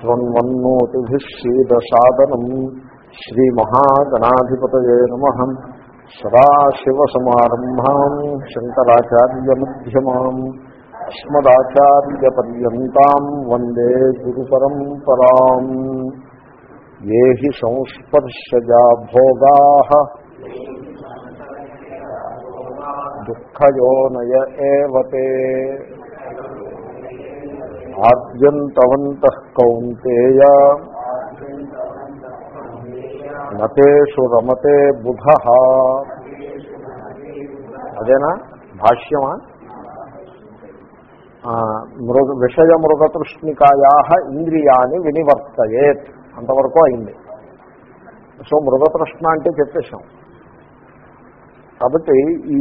శృణ్వన్నోతిభిక్షీదసాదనం శ్రీమహాగణాధిపతయే నమ. సదాశివసమారంభా శంకరాచార్యమ్యమాం అస్మదాచార్యపర్యంతం వందే గురు పరంపరా ఏ హి సంస్పర్శజా భోగా. దుఃఖయోనయ ఏవతే ఆద్యంతవంతః కౌంతేయ నతేషు రమతే బుధ అదేనా భాష్యమా మృగ విషయ మృగతృష్ణికాయా ఇంద్రియాన్ని వినివర్తయేత్ అంతవరకు అయింది. సో మృగతృష్ణ అంటే చెప్పేశాం. కాబట్టి ఈ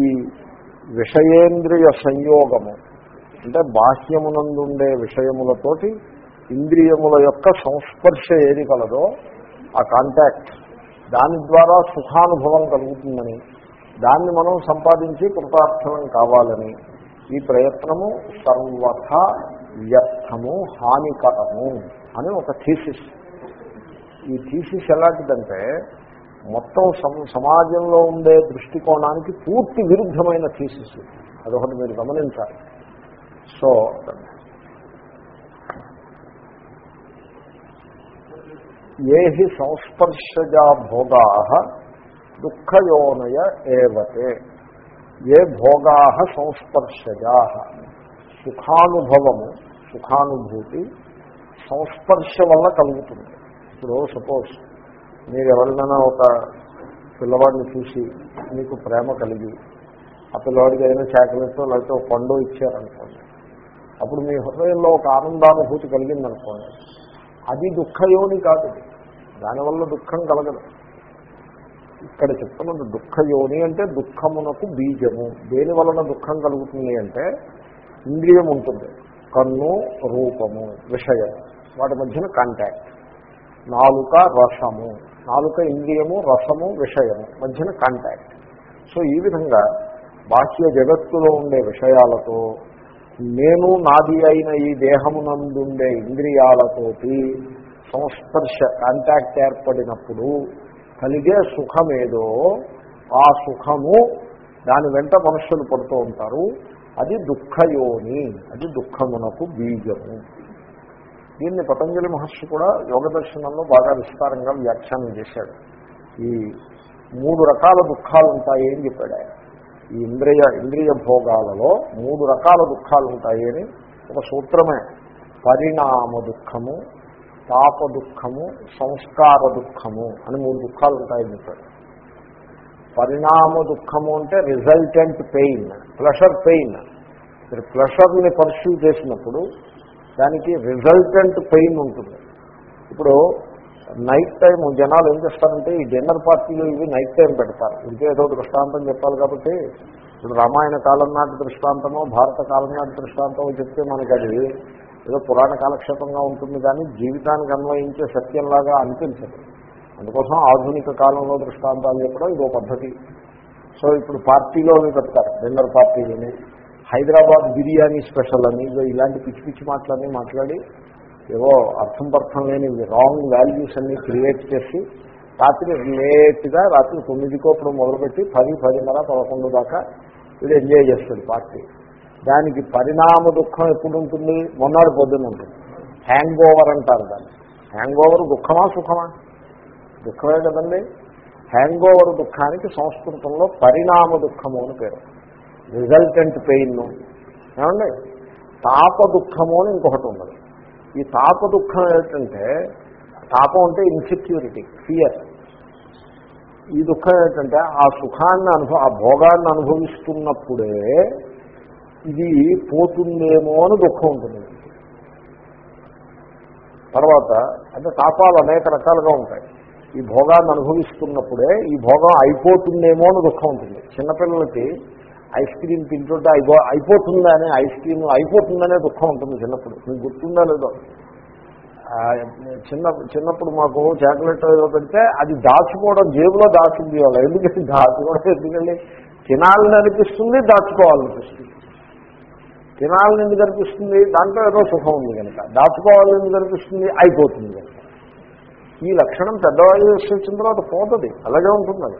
విషయేంద్రియ సంయోగము అంటే బాహ్యమునందుండే విషయములతోటి ఇంద్రియముల యొక్క సంస్పర్శ ఏది కలదో ఆ కాంటాక్ట్ దాని ద్వారా సుఖానుభవం కలుగుతుందని దాన్ని మనం సంపాదించి కృతార్థనం కావాలని ఈ ప్రయత్నము సర్వథా వ్యర్థము హానికరము అని ఒక థీసిస్ ఈ థీసిస్ ఎలాంటిదంటే మొత్తం సమాజంలో ఉండే దృష్టికోణానికి పూర్తి విరుద్ధమైన థీసిస్ అదొకటి మీరు గమనించాలి. సో ఏ హి సంస్పర్శజా భోగా దుఃఖయోనయ ఏవతే. ఏ భోగా సంస్పర్శజా. సుఖానుభవము సుఖానుభూతి సంస్పర్శ వల్ల కలుగుతుంది. ఇప్పుడు సపోజ్ మీరు ఎవరినైనా ఒక పిల్లవాడిని చూసి మీకు ప్రేమ కలిగి ఆ పిల్లవాడికి ఏదైనా చాకలెట్ లేకపోతే ఒక పండు ఇచ్చారనుకోండి అప్పుడు మీ హృదయంలో ఒక ఆనందానుభూతి కలిగిందనుకోండి. అది దుఃఖయోని కాదు. దానివల్ల దుఃఖం కలగదు. ఇక్కడ చెప్తున్నది దుఃఖయోని అంటే దుఃఖమునకు బీజము. దేని వలన దుఃఖం కలుగుతుంది అంటే ఇంద్రియం ఉంటుంది కన్ను రూపము విషయం. వాటి మధ్యన కాంటాక్ట్ నాలుక రసము. నాలుక ఇంద్రియము రసము విషయము మధ్యన కాంటాక్ట్ సో ఈ విధంగా బాహ్య జగత్తులో ఉండే విషయాలతో నేను నాది అయిన ఈ దేహమునందుండే ఇంద్రియాలతోటి సంస్పర్శ కాంటాక్ట్ ఏర్పడినప్పుడు కలిగే సుఖమేదో ఆ సుఖము దాని వెంట మనుషులు పడుతూ ఉంటారు. అది దుఃఖయోని అది దుఃఖమునకు బీజము. దీన్ని పతంజలి మహర్షి కూడా యోగ దర్శనంలో బాగా విస్తారంగా వ్యాఖ్యానం చేశాడు. ఈ మూడు రకాల దుఃఖాలు ఉంటాయి అని చెప్పాడు ఆయన ఈ ఇంద్రియ ఇంద్రియ భోగాలలో మూడు రకాల దుఃఖాలు ఉంటాయి అని ఒక సూత్రమే. పరిణామ దుఃఖము తాప దుఃఖము సంస్కార దుఃఖము అని మూడు దుఃఖాలు ఉంటాయని చెప్పాడు పరిణామ దుఃఖము అంటే రిజల్టెంట్ పెయిన్ ప్లెషర్ పెయిన్ మీరు ప్లెషర్ని పర్సూ చేసినప్పుడు దానికి రిజల్టెంట్ పెయిన్ ఉంటుంది. ఇప్పుడు నైట్ టైం జనాలు ఏం చేస్తారంటే ఈ డిన్నర్ పార్టీలు ఇవి నైట్ టైం పెడతారు. ఇంకే ఏదో దృష్టాంతం చెప్పాలి కాబట్టి ఇప్పుడు రామాయణ కాలం నాటి దృష్టాంతమో భారత కాలం నాటి దృష్టాంతమో చెప్తే మనకి అది ఏదో పురాణ కాలక్షేపంగా ఉంటుంది కానీ జీవితానికి అన్వయించే సత్యంలాగా అనిపించదు. అందుకోసం ఆధునిక కాలంలో దృష్టాంతాలు చెప్పడం ఇదో పద్ధతి. సో ఇప్పుడు పార్టీలో పెడతారు డిన్నర్ పార్టీలని. హైదరాబాద్ బిర్యానీ స్పెషల్ అని ఇదో ఇలాంటి పిచ్చి పిచ్చి మాటలన్నీ మాట్లాడి ఏవో అర్థం పర్థం లేని రాంగ్ వాల్యూస్ అన్ని క్రియేట్ చేసి రాత్రి లేట్గా రాత్రి తొమ్మిదికో ఇప్పుడు మొదలుపెట్టి పది పదిన్నర పదకొండు దాకా వీడు ఎంజాయ్ చేస్తుంది పార్టీ దానికి పరిణామ దుఃఖం ఎప్పుడు ఉంటుంది మొన్నటి పొద్దున్న ఉంటుంది. హ్యాంగ్ ఓవర్ అంటారు దాన్ని. హ్యాంగ్ ఓవర్ దుఃఖమా సుఖమా? దుఃఖమే కదండి. హ్యాంగ్ ఓవర్ దుఃఖానికి సంస్కృతంలో పరిణామ దుఃఖము అని పేరు. రిజల్టెంట్ పెయిన్ ఏమండి? తాప దుఃఖము అని ఇంకొకటి ఉన్నది. ఈ తాప దుఃఖం ఏంటంటే తాపం అంటే ఇన్సెక్యూరిటీ ఫియర్ ఈ దుఃఖం ఏంటంటే ఆ సుఖాన్ని అనుభవ ఆ భోగాన్ని అనుభవిస్తున్నప్పుడే ఇది పోతుందేమో అని దుఃఖం ఉంటుంది. తర్వాత అంటే తాపాలు అనేక రకాలుగా ఉంటాయి. ఈ భోగాన్ని అనుభవిస్తున్నప్పుడే ఈ భోగం అయిపోతుందేమో అని దుఃఖం ఉంటుంది. చిన్నపిల్లలకి ఐస్ క్రీమ్ తింటుంటే అయిపో అయిపోతుందనే ఐస్ క్రీమ్ అయిపోతుందనే దుఃఖం ఉంటుంది చిన్నప్పుడు. మీకు గుర్తుందా లేదో? చిన్న చిన్నప్పుడు మాకు చాక్లెట్ ఏదో పెడితే అది దాచుకోవడం జేబులో దాచుంది వాళ్ళు ఎందుకంటే దాచుకోవడం? ఎందుకంటే తినాలని అనిపిస్తుంది దాచుకోవాలనిపిస్తుంది తినాలని ఎందుకు అనిపిస్తుంది? దాంట్లో ఏదో సుఖం ఉంది కనుక. దాచుకోవాలని ఎందుకు అనిపిస్తుంది? అయిపోతుంది కనుక. ఈ లక్షణం పెద్దవాళ్ళు వచ్చిన తర్వాత పోతుంది. అలాగే ఉంటుంది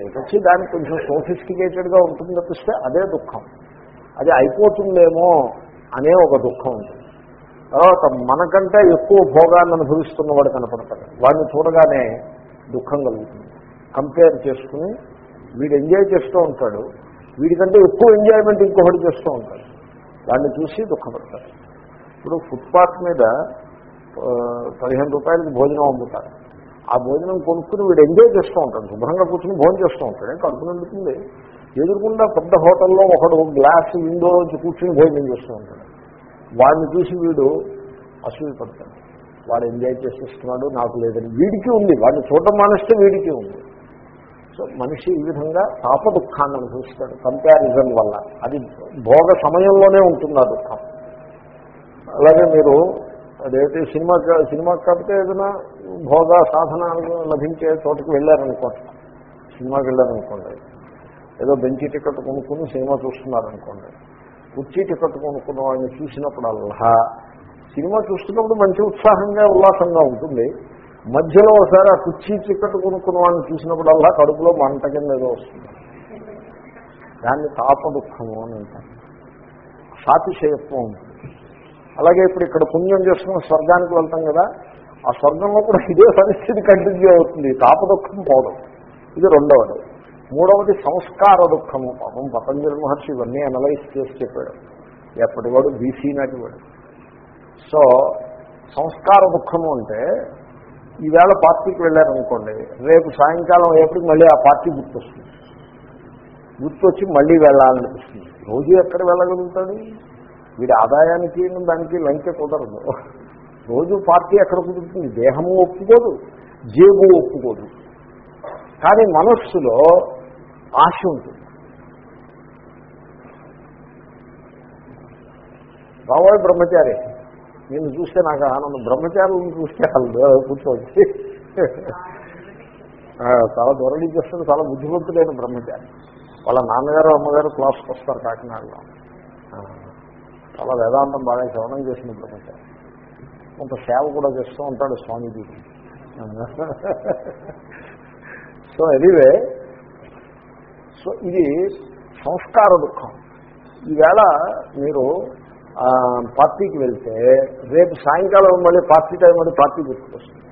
అది వచ్చి దానికి కొంచెం సోఫిస్టికేటెడ్గా ఉంటుంది తప్పిస్తే అదే దుఃఖం. అది అయిపోతుందేమో అనే ఒక దుఃఖం ఉంటుంది తర్వాత మనకంటే ఎక్కువ భోగాన్ని అనుభవిస్తున్నవాడు కనపడతాడు. వాడిని చూడగానే దుఃఖం కలుగుతుంది. కంపేర్ చేసుకుని వీడు ఎంజాయ్ చేస్తూ ఉంటాడు. వీడికంటే ఎక్కువ ఎంజాయ్మెంట్ ఇంకొకటి చేస్తూ ఉంటాడు. దాన్ని చూసి దుఃఖపడతాడు. ఇప్పుడు ఫుట్పాత్ మీద పదిహేను రూపాయలకి భోజనం అమ్ముతారు. ఆ భోజనం కొనుక్కుని వీడు ఎంజాయ్ చేస్తూ ఉంటాడు. శుభ్రంగా కూర్చుని భోజనం చేస్తూ ఉంటాడు. కడుపు నిండుతుంది? ఎదురుకుండా పెద్ద హోటల్లో ఒకడు గ్లాస్ విండోలోంచి కూర్చుని భోజనం చేస్తూ ఉంటాడు. వాడిని చూసి వీడు అసూయ పడతాడు వాడు ఎంజాయ్ చేసేస్తున్నాడు నాకు లేదని. వీడికి ఉంది. వాడిని చూడటం మానేస్తే వీడికి ఉంది. సో మనిషి ఈ విధంగా తాప దుఃఖాన్ని అనుభవిస్తాడు. కంపారిజన్ వల్ల. అది భోగ సమయంలోనే ఉంటుంది ఆ దుఃఖం అలాగే మీరు అదైతే సినిమా సినిమాకి కాకపోతే ఏదైనా భోగ సాధన లభించే చోటకి వెళ్ళారనుకోండి. సినిమాకి వెళ్ళారనుకోండి. ఏదో బెంచి టికెట్ కొనుక్కుని సినిమా చూస్తున్నారనుకోండి. కుర్చీ టికెట్ కొనుక్కున్న వాడిని చూసినప్పుడల్లా సినిమా చూస్తున్నప్పుడు మంచి ఉత్సాహంగా ఉల్లాసంగా ఉంటుంది. మధ్యలో ఒకసారి ఆ కుర్చీ టికెట్ కొనుక్కున్న వాడిని చూసినప్పుడల్లా కడుపులో మంట కింద ఏదో వస్తుంది. దాన్ని తాప దుఃఖము అని అంటారు. సాతిశయత్వం ఉంటుంది. అలాగే ఇప్పుడు ఇక్కడ పుణ్యం చేసుకుని స్వర్గానికి వెళ్తాం కదా ఆ స్వర్గంలో కూడా ఇదే పరిస్థితి కంటిన్యూ అవుతుంది. తాప దుఃఖం పోవడం. ఇది రెండవది. మూడవది సంస్కార దుఃఖము. పాపం పతంజలి మహర్షి ఇవన్నీ అనలైజ్ చేసి చెప్పాడు. ఎప్పటివాడు బీసీ నాటివాడు సో సంస్కార దుఃఖము అంటే ఈవేళ పార్టీకి వెళ్ళారనుకోండి రేపు సాయంకాలం ఎప్పటికి మళ్ళీ ఆ పార్టీ గుర్తొస్తుంది. గుర్తొచ్చి మళ్ళీ వెళ్ళాలనిపిస్తుంది. రోజు ఎక్కడ వెళ్ళగలుగుతాడు? వీడి ఆదాయానికి దానికి లంకె కుదరదు. రోజు పార్టీ ఎక్కడ కుదురుతుంది? దేహము ఒప్పుకోదు జేబు ఒప్పుకోదు. కానీ మనస్సులో ఆశ ఉంటుంది. బాబోయ్ బ్రహ్మచారి నేను చూస్తే నాకు ఆనందం. బ్రహ్మచారులను చూస్తే వాళ్ళు కూర్చోవచ్చు చాలా దొరలి చేస్తుంది చాలా బుద్ధిమంతులైన బ్రహ్మచారి. వాళ్ళ నాన్నగారు అమ్మగారు క్లాస్కి వస్తారు కాకినాడలో. చాలా వేదాంతం బాగా శ్రవణం చేసిన బ్రహ్మచారి కొంత సేవ కూడా చేస్తూ ఉంటాడు స్వామీజీకి సో ఎనీవే సో ఇది సంస్కార దుఃఖం. ఈవేళ మీరు పార్టీకి వెళ్తే రేపు సాయంకాలం మళ్ళీ పార్టీ టైం మళ్ళీ పార్టీ గుర్తుకొస్తుంది.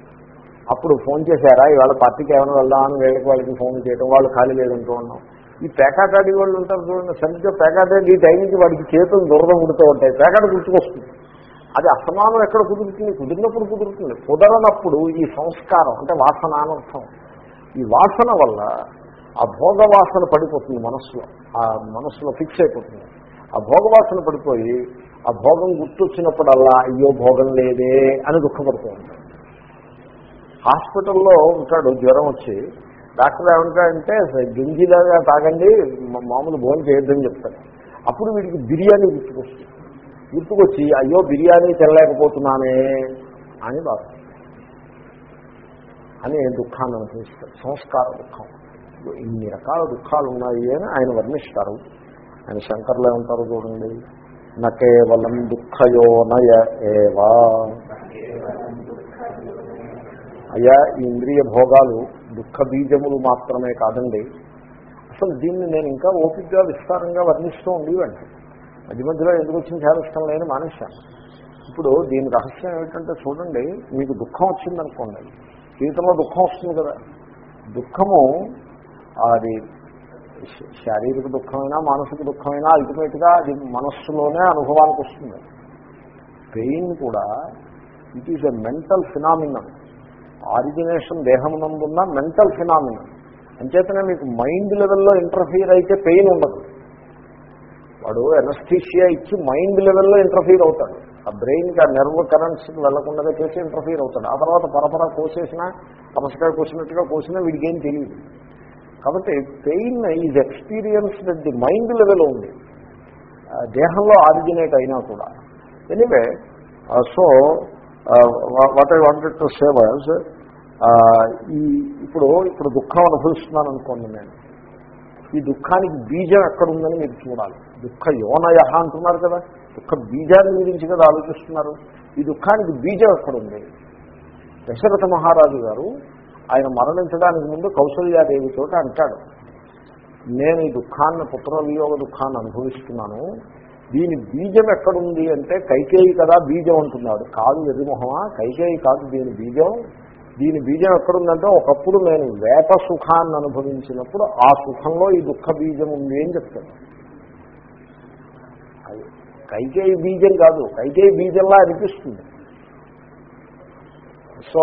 అప్పుడు ఫోన్ చేశారా? ఇవాళ పార్టీకి ఏమైనా వెళ్దామని వేళకి వాళ్ళకి ఫోన్ చేయడం వాళ్ళు ఖాళీ లేదంటూ ఉన్నాం. ఈ పేకాటాడి వాళ్ళు ఉంటారు చూడండి సరిగ్గా పేకాటాడి ఈ టైంకి వాడికి చేతులు దురద కుడుతూ ఉంటాయి పేకాట గుర్తుకొస్తుంది. అది అసమానం ఎక్కడ కుదురుతుంది? కుదిరినప్పుడు కుదురుతుంది. కుదరనప్పుడు ఈ సంస్కారం అంటే వాసన అనర్థం ఈ వాసన వల్ల ఆ భోగ వాసన పడిపోతుంది మనస్సులో. ఆ మనస్సులో ఫిక్స్ అయిపోతుంది. ఆ భోగ వాసన పడిపోయి ఆ భోగం గుర్తొచ్చినప్పుడల్లా అయ్యో భోగం లేదే అని దుఃఖపడుతూ ఉంటాడు. హాస్పిటల్లో ఉంటాడు జ్వరం వచ్చి డాక్టర్ ఏమంటాడంటే గింజిలాగా తాగండి మామూలు భోజనం చేయొద్దని చెప్తాడు అప్పుడు వీడికి బిర్యానీ గుర్తుకొస్తుంది. గుర్తుకొచ్చి అయ్యో బిర్యానీ తినలేకపోతున్నానే అని బాధ అని దుఃఖాన్ని అనుభవిస్తాడు సంస్కార దుఃఖం. ఇన్ని రకాల దుఃఖాలు ఉన్నాయి అని ఆయన వర్ణిస్తారు. ఆయన శంకర్లు ఏమంటారు చూడండి. న కేవలం దుఃఖయోనయ ఏవా. అయ్యా ఈ ఇంద్రియ భోగాలు దుఃఖ బీజములు మాత్రమే కాదండి. అసలు దీన్ని నేను ఇంకా ఓపికగా విస్తారంగా వర్ణిస్తూ ఉండేవండి మధ్య మధ్యలో ఎందుకు వచ్చిన చాలా ఇష్టం లేని మానేశాను. ఇప్పుడు దీని రహస్యం ఏమిటంటే చూడండి మీకు దుఃఖం వచ్చిందనుకోండి జీవితంలో దుఃఖం వస్తుంది కదా. దుఃఖము అది శారీరక దుఃఖమైనా మానసిక దుఃఖమైనా అల్టిమేట్గా అది మనస్సులోనే అనుభవానికి వస్తుంది. పెయిన్ కూడా it is a mental phenomenal origination దేహమునందున్న mental phenomenal అంచేతనే మీకు మైండ్ లెవెల్లో ఇంటర్ఫీర్ అయితే పెయిన్ ఉండదు. వాడు ఎనస్థీషియా ఇచ్చి మైండ్ లెవెల్లో ఇంటర్ఫీర్ అవుతాడు. ఆ బ్రెయిన్కి ఆ నెర్వ్ కరెంట్స్కి వెళ్ళకుండా చేసి ఇంటర్ఫీర్ అవుతాడు. ఆ తర్వాత పరపర కోసేసినా పరసకాయ కోసినట్టుగా కోసినా వీడికి ఏం తెలియదు. కాబట్టి pain is experience the mind level ఉంది ఆ దేహంలో ఆరిజినేట్ అయినా కూడా. Anyway so what I wanted to say ఈ ఇప్పుడు ఇప్పుడు దుఃఖం అనుభవిస్తున్నాను అనుకోండి నేను. ఈ దుఃఖానికి బీజం ఎక్కడుందని మీరు చూడాలి. దుఃఖ యోనయ అంటున్నారు కదా. దుఃఖ బీజాన్ని గురించి కదా ఆలోచిస్తున్నారు. ఈ దుఃఖానికి బీజం ఎక్కడుంది? దశరథ మహారాజు గారు ఆయన మరణించడానికి ముందు కౌసల్యాదేవితో అంటాడు. నేను ఈ దుఃఖాన్ని పుత్రవియోగ దుఃఖాన్ని అనుభవిస్తున్నాను. దీని బీజం ఎక్కడుంది అంటే కైకేయి కదా బీజం అంటున్నాడు. కాదు ఎదిమొహమా కైకేయి కాదు దీని బీజం. దీని బీజం ఎక్కడుందంటే ఒకప్పుడు నేను వేట సుఖాన్ని అనుభవించినప్పుడు ఆ సుఖంలో ఈ దుఃఖ బీజం ఉంది అని చెప్తాను. అది కైకేయి బీజం కాదు కైకేయి బీజంలా అనిపిస్తుంది. సో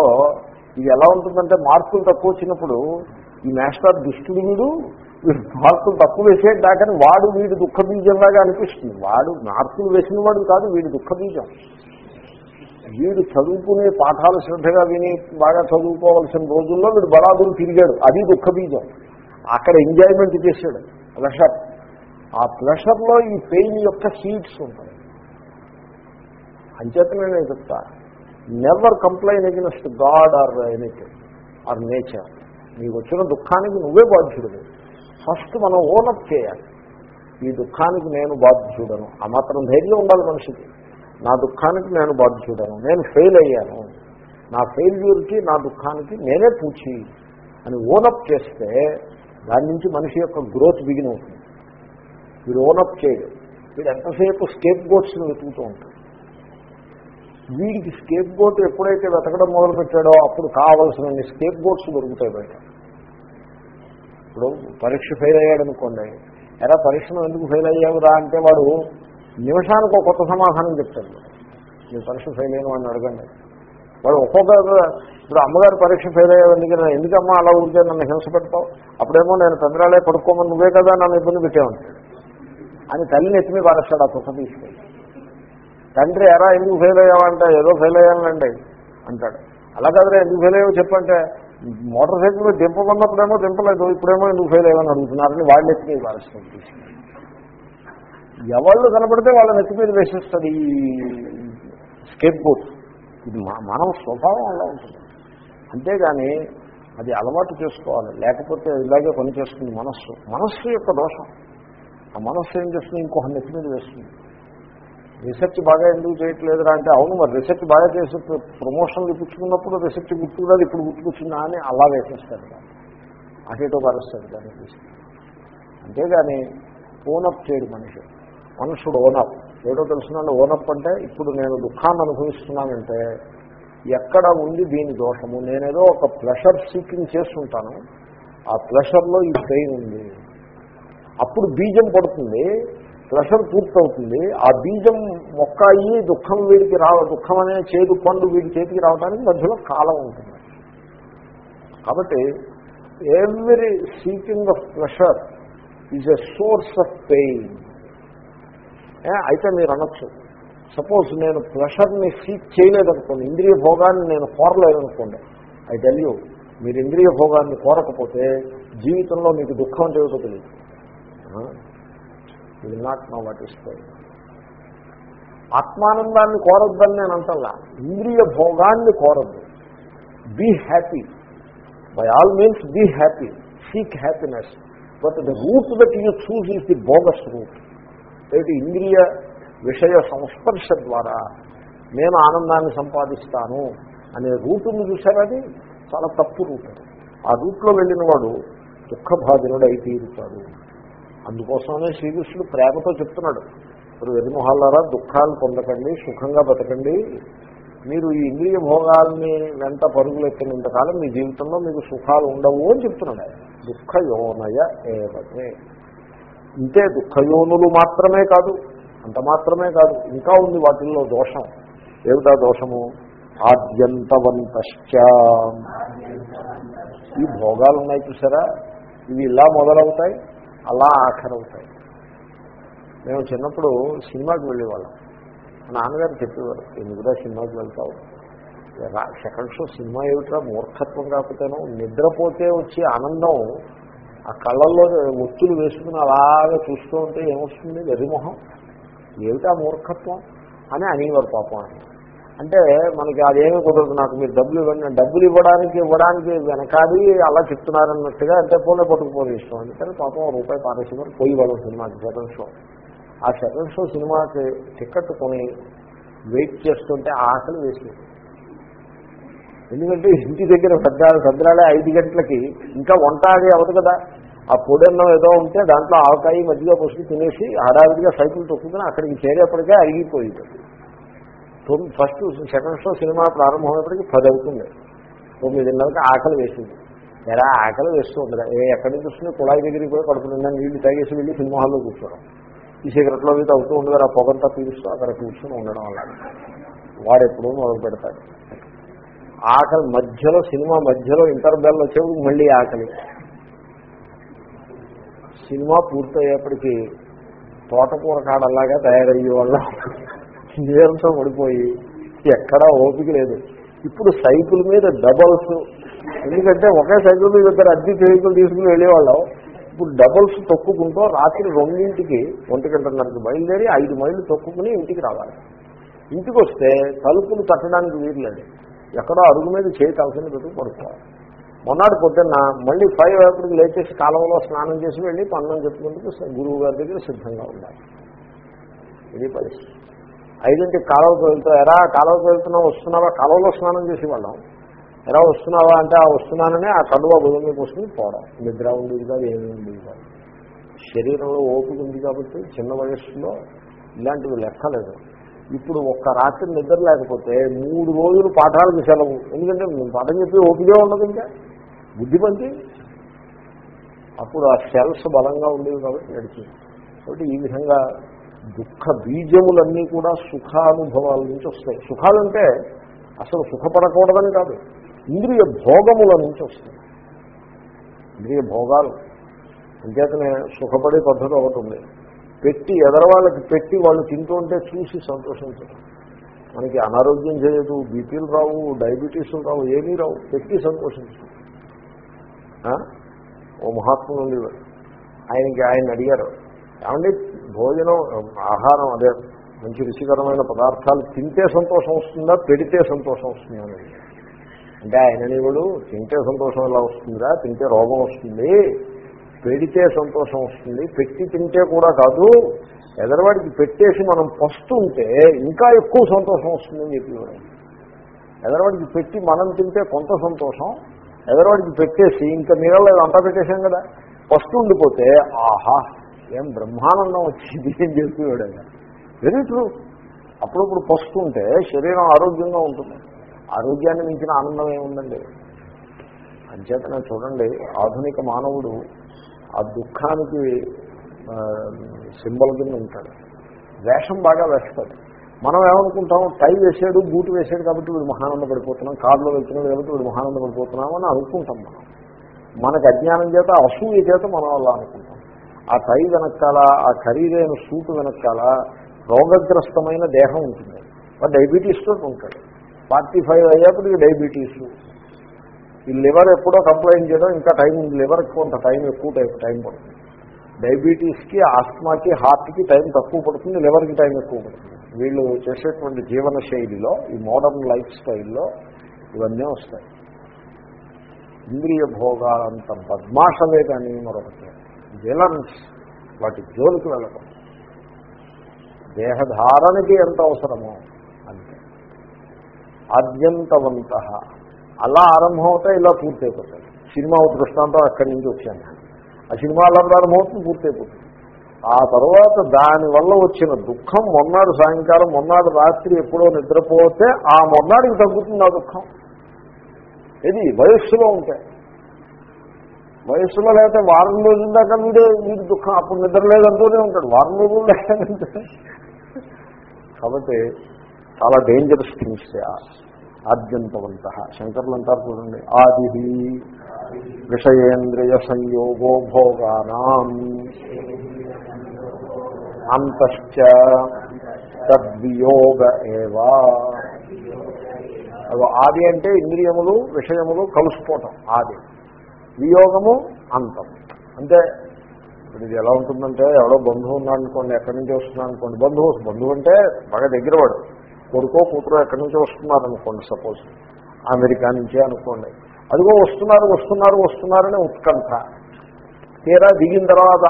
ఇది ఎలా ఉంటుందంటే మార్కులు తక్కువ వచ్చినప్పుడు ఈ మాస్టర్ దుష్టుడు వీడు మార్కులు తక్కువ వేసేది కానీ వాడు వీడు దుఃఖ బీజంలాగా అనిపిస్తుంది. వాడు మార్కులు వేసిన వాడు కాదు వీడు దుఃఖ బీజం. వీడు చదువుకునే పాఠాలు శ్రద్ధగా విని బాగా చదువుకోవాల్సిన రోజుల్లో వీడు బలాదులు తిరిగాడు. అది దుఃఖ బీజం అక్కడ ఎంజాయ్మెంట్ చేశాడు. ప్లెషర్. ఆ ప్లెషర్లో ఈ పెయిన్ యొక్క సీట్స్ ఉంటాయి. అంచేతనే నేను చెప్తా never complain against god or anything or nature నీకు వచ్చిన దుఃఖానికి నువ్వే బాధ్యుడు ఫస్ట్ మనం ఓనప్ చేయాలి. ఈ దుఃఖానికి నేను బాధ్యుడను. ఆ మాత్రం ధైర్యం ఉండాలి మనిషికి. నా దుఃఖానికి నేను బాధ్యుడను నేను ఫెయిల్ అయ్యాను. నా ఫెయిల్యూర్కి నా దుఃఖానికి నేనే పూచి అని ఓనప్ చేస్తే దాని నుంచి మనిషి యొక్క గ్రోత్ బిగిన్ అవుతుంది. వీడు ఓనప్ చేయడు వీడు ఎంతసేపు స్కేప్ గోట్స్ని వెతుకుతూ ఉంటాడు వీడికి స్కేప్ గోట్ ఎప్పుడైతే వెతకడం మొదలు పెట్టాడో అప్పుడు కావలసిన స్కేప్ గోట్స్ దొరుకుతాయి బయట. ఇప్పుడు పరీక్ష ఫెయిల్ అయ్యాడు అనుకోండి ఎలా పరీక్షను ఎందుకు ఫెయిల్ అయ్యావురా అంటే వాడు నిమిషానికి ఒక కొత్త సమాధానం చెప్తాడు. మీ పరీక్ష ఫెయిల్ అయిన వాడిని అడగండి. వాడు ఒక్కొక్క ఇప్పుడు అమ్మగారు పరీక్ష ఫెయిల్ అయ్యావు ఎందుకని ఎందుకమ్మా అలా ఉంటే నన్ను హింస పెడతావు? అప్పుడేమో నేను చంద్రాలే పడుకోమని నువ్వే కదా నన్ను ఇబ్బంది పెట్టేవంటాడు అని తల్లిని ఎత్తిమీ పారేస్తాడు ఆ కుక్క తీసుకెళ్ళి తండ్రి ఎరా ఎందుకు ఫెయిల్ అయ్యావంటే ఏదో ఫెయిల్ అయ్యానండి అంటాడు. అలా కాదురా ఎందుకు ఫెయిల్ అయ్యావు చెప్పంటే మోటార్ సైకిల్ దింపమన్నప్పుడేమో దింపలేదు ఇప్పుడేమో ఎందుకు ఫెయిల్ అయ్యామని అడుగుతున్నారని వాళ్ళు ఎత్తిమీ పారేస్తాడు తీసుకెళ్ళి ఎవళ్ళు కనపడితే వాళ్ళ నెత్తి మీద వేసేస్తారు ఈ స్కేప్ బోట్. ఇది మా- మనం స్వభావం అలా ఉంటుంది. అంతేగాని అది అలవాటు చేసుకోవాలి. లేకపోతే ఇలాగే పని చేస్తుంది మనస్సు. మనస్సు యొక్క దోషం. ఆ మనస్సు ఏం చేస్తుంది? ఇంకొక నెత్తి మీద వేస్తుంది. రీసెర్చ్ బాగా ఎందుకు చేయట్లేదురా అంటే అవును మరి రీసెర్చ్ బాగా చేసి ప్రమోషన్లు ఇప్పించుకున్నప్పుడు రీసెర్చ్ గుర్తుకురాదు ఇప్పుడు గుర్తుకొచ్చిందా అని అలా వేసేస్తారు అటేటో పారేస్తారు దాన్ని తీసుకుని అంతేగాని ఓనప్ చేయడు మనిషి. మనుషుడు ఓనప్ ఏదో తెలుసునండి ఓనప్ అంటే ఇప్పుడు నేను దుఃఖాన్ని అనుభవిస్తున్నానంటే ఎక్కడ ఉంది దీని దోషము? నేనేదో ఒక ప్లెషర్ సీకింగ్ చేస్తుంటాను. ఆ ప్లెషర్లో ఈ పెయిన్ ఉంది. అప్పుడు బీజం పడుతుంది ప్లెషర్ పూర్తవుతుంది. ఆ బీజం మొక్క అయ్యి దుఃఖం వీడికి రావ దుఃఖం అనే చేదు పండు వీడి చేతికి రావడానికి మధ్యలో కాలం ఉంటుంది. కాబట్టి every seeking of pleasure is a source of pain అయితే మీరు అనొచ్చు. సపోజ్ నేను ప్రెషర్ని సీక్ చేయలేదనుకోండి ఇంద్రియ భోగాన్ని నేను కోరలేదనుకోండి ఐ టెల్ యూ మీరు ఇంద్రియ భోగాన్ని కోరకపోతే జీవితంలో మీకు దుఃఖం అంటే ఏదో తెలియదు. ఇది నాట్ నా వాట్ ఆత్మానందాన్ని కోరొద్దని నేను అంటల్లా ఇంద్రియ భోగాన్ని కోరద్దు. Be happy by all means be happy seek happiness but the route that you choose is the bogus route ఏమిటి? ఇంద్రియ విషయ సంస్పర్శ ద్వారా నేను ఆనందాన్ని సంపాదిస్తాను అనే రూటును చూశారు అది? చాలా తప్పు రూట్. ఆ రూట్లో వెళ్ళిన వాడు దుఃఖభాజనుడు అయి తీరుతాడు. అందుకోసమే శ్రీకృష్ణుడు ప్రేమతో చెప్తున్నాడు. ఇప్పుడు వెరిమొహాలారా దుఃఖాలు పొందకండి సుఖంగా బతకండి. మీరు ఈ ఇంద్రియ భోగాల్ని వెంట పరుగులెత్తినంతకాలం మీ జీవితంలో మీకు సుఖాలు ఉండవు అని చెప్తున్నాడు. ఆయన. దుఃఖయోనయ ఏవతే. ఇంతే దుఃఖయోనులు మాత్రమే కాదు అంత మాత్రమే కాదు ఇంకా ఉంది వాటిల్లో దోషం. ఏమిటా దోషము? ఆద్యంతవంతశ్చ. ఈ భోగాలు ఉన్నాయి చూసారా? ఇవి ఇలా మొదలవుతాయి అలా ఆఖరవుతాయి. మేము చిన్నప్పుడు సినిమాకి వెళ్ళేవాళ్ళం. మా నాన్నగారు చెప్పేవారు ఎందుకురా సినిమాకి వెళ్తావు? సెకండ్ షో సినిమా ఏమిట్రా మూర్ఖత్వం కాకపోతేనో నిద్రపోతే వచ్చే ఆనందం ఆ కళ్ళల్లో ఒత్తులు వేసుకుని అలాగే చూస్తూ ఉంటే ఏమొస్తుంది? వెర్రిమొహం ఏమిటా మూర్ఖత్వం? అని అనేవారు పాపం అంటే మనకి అదేమీ కుదరదు నాకు మీరు డబ్బులు ఇవ్వండి. డబ్బులు ఇవ్వడానికి ఇవ్వడానికి వెనకాడి అలా చెప్తున్నారన్నట్టుగా అంటే పోలే పట్టుకుపోతే ఇష్టం. అందుకని పాపం రూపాయి రూపాయి పారేసేవారు. పోయి వాళ్ళు సినిమాకి సెకండ్ షో. ఆ సెకండ్ షో సినిమాకి టికెట్ కొని వెయిట్ చేస్తుంటే ఆకలి వేసింది. ఎందుకంటే ఇంటి దగ్గర సద్రాలు సద్రాలే ఐదు గంటలకి ఇంకా వంట అది అవ్వదు కదా. ఆ పొడన్నం ఏదో ఉంటే దాంట్లో ఆవకాయ మధ్యలో పోసుకుని తినేసి హడావిడిగా సైకిల్ తొక్కుని అక్కడికి చేరేప్పటికే అరిగిపోయింది. తొమ్మిది ఫస్ట్ సెకండ్ షో సినిమా ప్రారంభమైనప్పటికీ పది అవుతుంది. తొమ్మిదిన్నరకి ఆకలి వేసింది. ఎలా ఆకలి వేస్తూ ఉండదు ఏ ఎక్కడి నుంచి వస్తుంది కుళాయి దగ్గరికి పోయి పడుతుందా నీళ్ళు తాగేసి వెళ్ళి సినిమా హాల్లో కూర్చోవడం. ఈ సిగరెట్లో మీద అవుతూ ఉండదు ఆ పొగంతా పీలుస్తూ అక్కడ కూర్చొని ఉండడం అలా వాడు ఎప్పుడూ మొదలు పెడతాడు ఆకలి మధ్యలో సినిమా మధ్యలో ఇంటర్బెల్ వచ్చేప్పుడు మళ్ళీ ఆకలి. సినిమా పూర్తయ్యేప్పటికీ తోటకూర కాడల్లాగా తయారయ్యే వల్ల నీరసం పడిపోయి ఎక్కడా ఓపిక లేదు. ఇప్పుడు సైకిల్ మీద డబల్స్ ఎందుకంటే ఒకే సైకిల్ మీద ఇద్దరు అద్దె సైకిల్ తీసుకుని వెళ్ళేవాళ్ళం. ఇప్పుడు డబల్స్ తొక్కుకుంటూ రాత్రి రెండింటికి ఒంటి గంటన్నరకు బయలుదేరి ఐదు మైళ్ళు తొక్కుకుని ఇంటికి రావాలి. ఇంటికి వస్తే తలుపులు తట్టడానికి వీర్లేదు ఎక్కడో అరుగు మీద చేయి తలసిన పెట్టుకు పడుకోవాలి. మొన్నటి పొద్దున్న మళ్ళీ ఫైవ్ అప్పటికి లేచేసి కాలంలో స్నానం చేసి వెళ్ళి పన్నం చెప్పుకుంటూ గురువు గారి దగ్గర సిద్ధంగా ఉండాలి. ఇది పరిస్థితి. ఐదింటికి కాలువకు వెళ్తావు ఎరా కాలువకు వెళ్తున్నావు వస్తున్నావా? కాలువలో స్నానం చేసి వాళ్ళం. ఎలా వస్తున్నావా? అంటే ఆ వస్తున్నానని ఆ కడువ భుజం మీద పోసుకుని పోవడం. నిద్ర ఉండేది కాదు ఏమి ఉండేది కాదు. శరీరంలో ఓపిక ఉంది కాబట్టి చిన్న వయస్సులో ఇలాంటివి లెక్కలేదు. ఇప్పుడు ఒక్క రాత్రి నిద్ర లేకపోతే మూడు రోజులు పాఠాలకు సెలవు ఎందుకంటే మేము పాఠం చెప్పి ఓపికే ఉండదు ఇంకా. బుద్ధిమంతి అప్పుడు ఆ సెల్స్ బలంగా ఉండేవి కాబట్టి నడిచింది కాబట్టి ఈ విధంగా దుఃఖ బీజములన్నీ కూడా సుఖానుభవాల నుంచి వస్తాయి. సుఖాలంటే అసలు సుఖపడకూడదని కాదు. ఇంద్రియ భోగముల నుంచి వస్తాయి. ఇంద్రియ భోగాలు. అంచేతనే సుఖపడే పద్ధతి ఒకటి ఉంది. పెట్టి ఎదరవాళ్ళకి పెట్టి వాళ్ళు తింటూ ఉంటే చూసి సంతోషించడం. మనకి అనారోగ్యం చేయదు బీపీలు రావు డయాబెటీస్లు రావు ఏమీ రావు పెట్టి సంతోషించడం. ఓ మహాత్ములు ఉండేవారు. ఆయనకి ఆయన అడిగారు ఏమంటే భోజనం ఆహారం అదే మంచి రుచికరమైన పదార్థాలు తింటే సంతోషం వస్తుందా పెడితే సంతోషం వస్తుందా? అంటే ఆయన అనేవాడు తింటే సంతోషం ఎలా వస్తుందా తింటే రోగం వస్తుంది. పెడితే సంతోషం వస్తుంది పెట్టి తింటే కూడా కాదు. ఎదరవాడికి పెట్టేసి మనం పస్తుంటే ఇంకా ఎక్కువ సంతోషం వస్తుందని చెప్పేవాడు. ఎదరవాడికి పెట్టి మనం తింటే కొంత సంతోషం ఎదరవాడికి పెట్టేసి ఇంకా మిగలేదు అంతా పెట్టేశాం కదా. ఫస్ట్ ఉండిపోతే ఆహా ఏం బ్రహ్మానందం వచ్చింది అని చెప్పేవాడు ఆయన. వెరీ ట్రూ అప్పుడప్పుడు పస్తుంటే శరీరం ఆరోగ్యంగా ఉంటుంది. ఆరోగ్యాన్ని మించిన ఆనందం ఏముందండి? అంచేతనే చూడండి ఆధునిక మానవుడు ఆ దుఃఖానికి సింబల్ కింద ఉంటాడు. వేషం బాగా వేస్తాడు. మనం ఏమనుకుంటాం టై వేసాడు బూట్ వేసాడు కాబట్టి వీడు మహానంద పడిపోతున్నాం కారులో వెళ్తున్నాడు కాబట్టి వీడు మహానంద పడిపోతున్నాం అని అనుకుంటాం మనం. మనకు అజ్ఞానం చేత అసూయ చేత మనం అలా అనుకుంటాం. ఆ టై వెనకాల ఆ ఖరీదైన సూటు వెనకాల రోగగ్రస్తమైన దేహం ఉంటుంది. వాడు డయాబెటీస్ తోటి ఉంటాడు. ఫార్టీ ఫైవ్ అయ్యేప్పటికి డయాబెటీసు. ఈ లివర్ ఎప్పుడో కంప్లైంట్ చేయడం ఇంకా టైం లివర్కి కొంత టైం ఎక్కువ టైం టైం పడుతుంది. డయాబెటీస్కి ఆస్మాకి హార్ట్కి టైం తక్కువ పడుతుంది లివర్కి టైం ఎక్కువ పడుతుంది. వీళ్ళు చేసేటువంటి జీవన శైలిలో ఈ మోడర్న్ లైఫ్ స్టైల్లో ఇవన్నీ వస్తాయి. ఇంద్రియ భోగాలంత బద్మాషలే కానీ మరొకటి విలన్స్ వాటి జోలికి వెళ్ళకం దేహధారణకి ఎంత అవసరమో అంతే. ఆద్యంతవంత. అలా ఆరంభం అవుతాయి ఇలా పూర్తయిపోతాయి. సినిమా దృష్టాంతం అక్కడి నుంచి వచ్చాను ఆ సినిమా అలా ప్రారంభమవుతుంది పూర్తయిపోతుంది. ఆ తర్వాత దానివల్ల వచ్చిన దుఃఖం మొన్నాడు సాయంకాలం మొన్నాడు రాత్రి ఎప్పుడో నిద్రపోతే ఆ మొన్నాడికి తగ్గుతుంది ఆ దుఃఖం. ఇది వయస్సులో ఉంటాయి వయస్సులో లేకపోతే వారం రోజుల దాకా వీడే వీడి దుఃఖం. అప్పుడు నిద్ర లేదంటూనే ఉంటాడు. వారం రోజులు లేదంటే. కాబట్టి చాలా డేంజరస్ థింగ్స్ ఆద్యంతవంత. శంకర్లు అంటారు చూడండి ఆది విషయేంద్రియ సంయోగో భోగానాం. అంతశ్చ తద్వియోగ ఏవా. ఆది అంటే ఇంద్రియములు విషయములు కలుసుకోవటం ఆది. వియోగము అంతం. అంటే ఇప్పుడు ఇది ఎలా ఉంటుందంటే ఎవడో బంధువు ఉన్నాడు అనుకోండి ఎక్కడి నుంచి వస్తున్నాడు అనుకోండి బంధువు బంధువు అంటే బాగా దగ్గరవాడు. కొడుకో కూతురో ఎక్కడి నుంచో వస్తున్నారనుకోండి సపోజ్. అమెరికా నుంచే అనుకోండి. అదిగో వస్తున్నారు వస్తున్నారు వస్తున్నారనే ఉత్కంఠ. తీరా దిగిన తర్వాత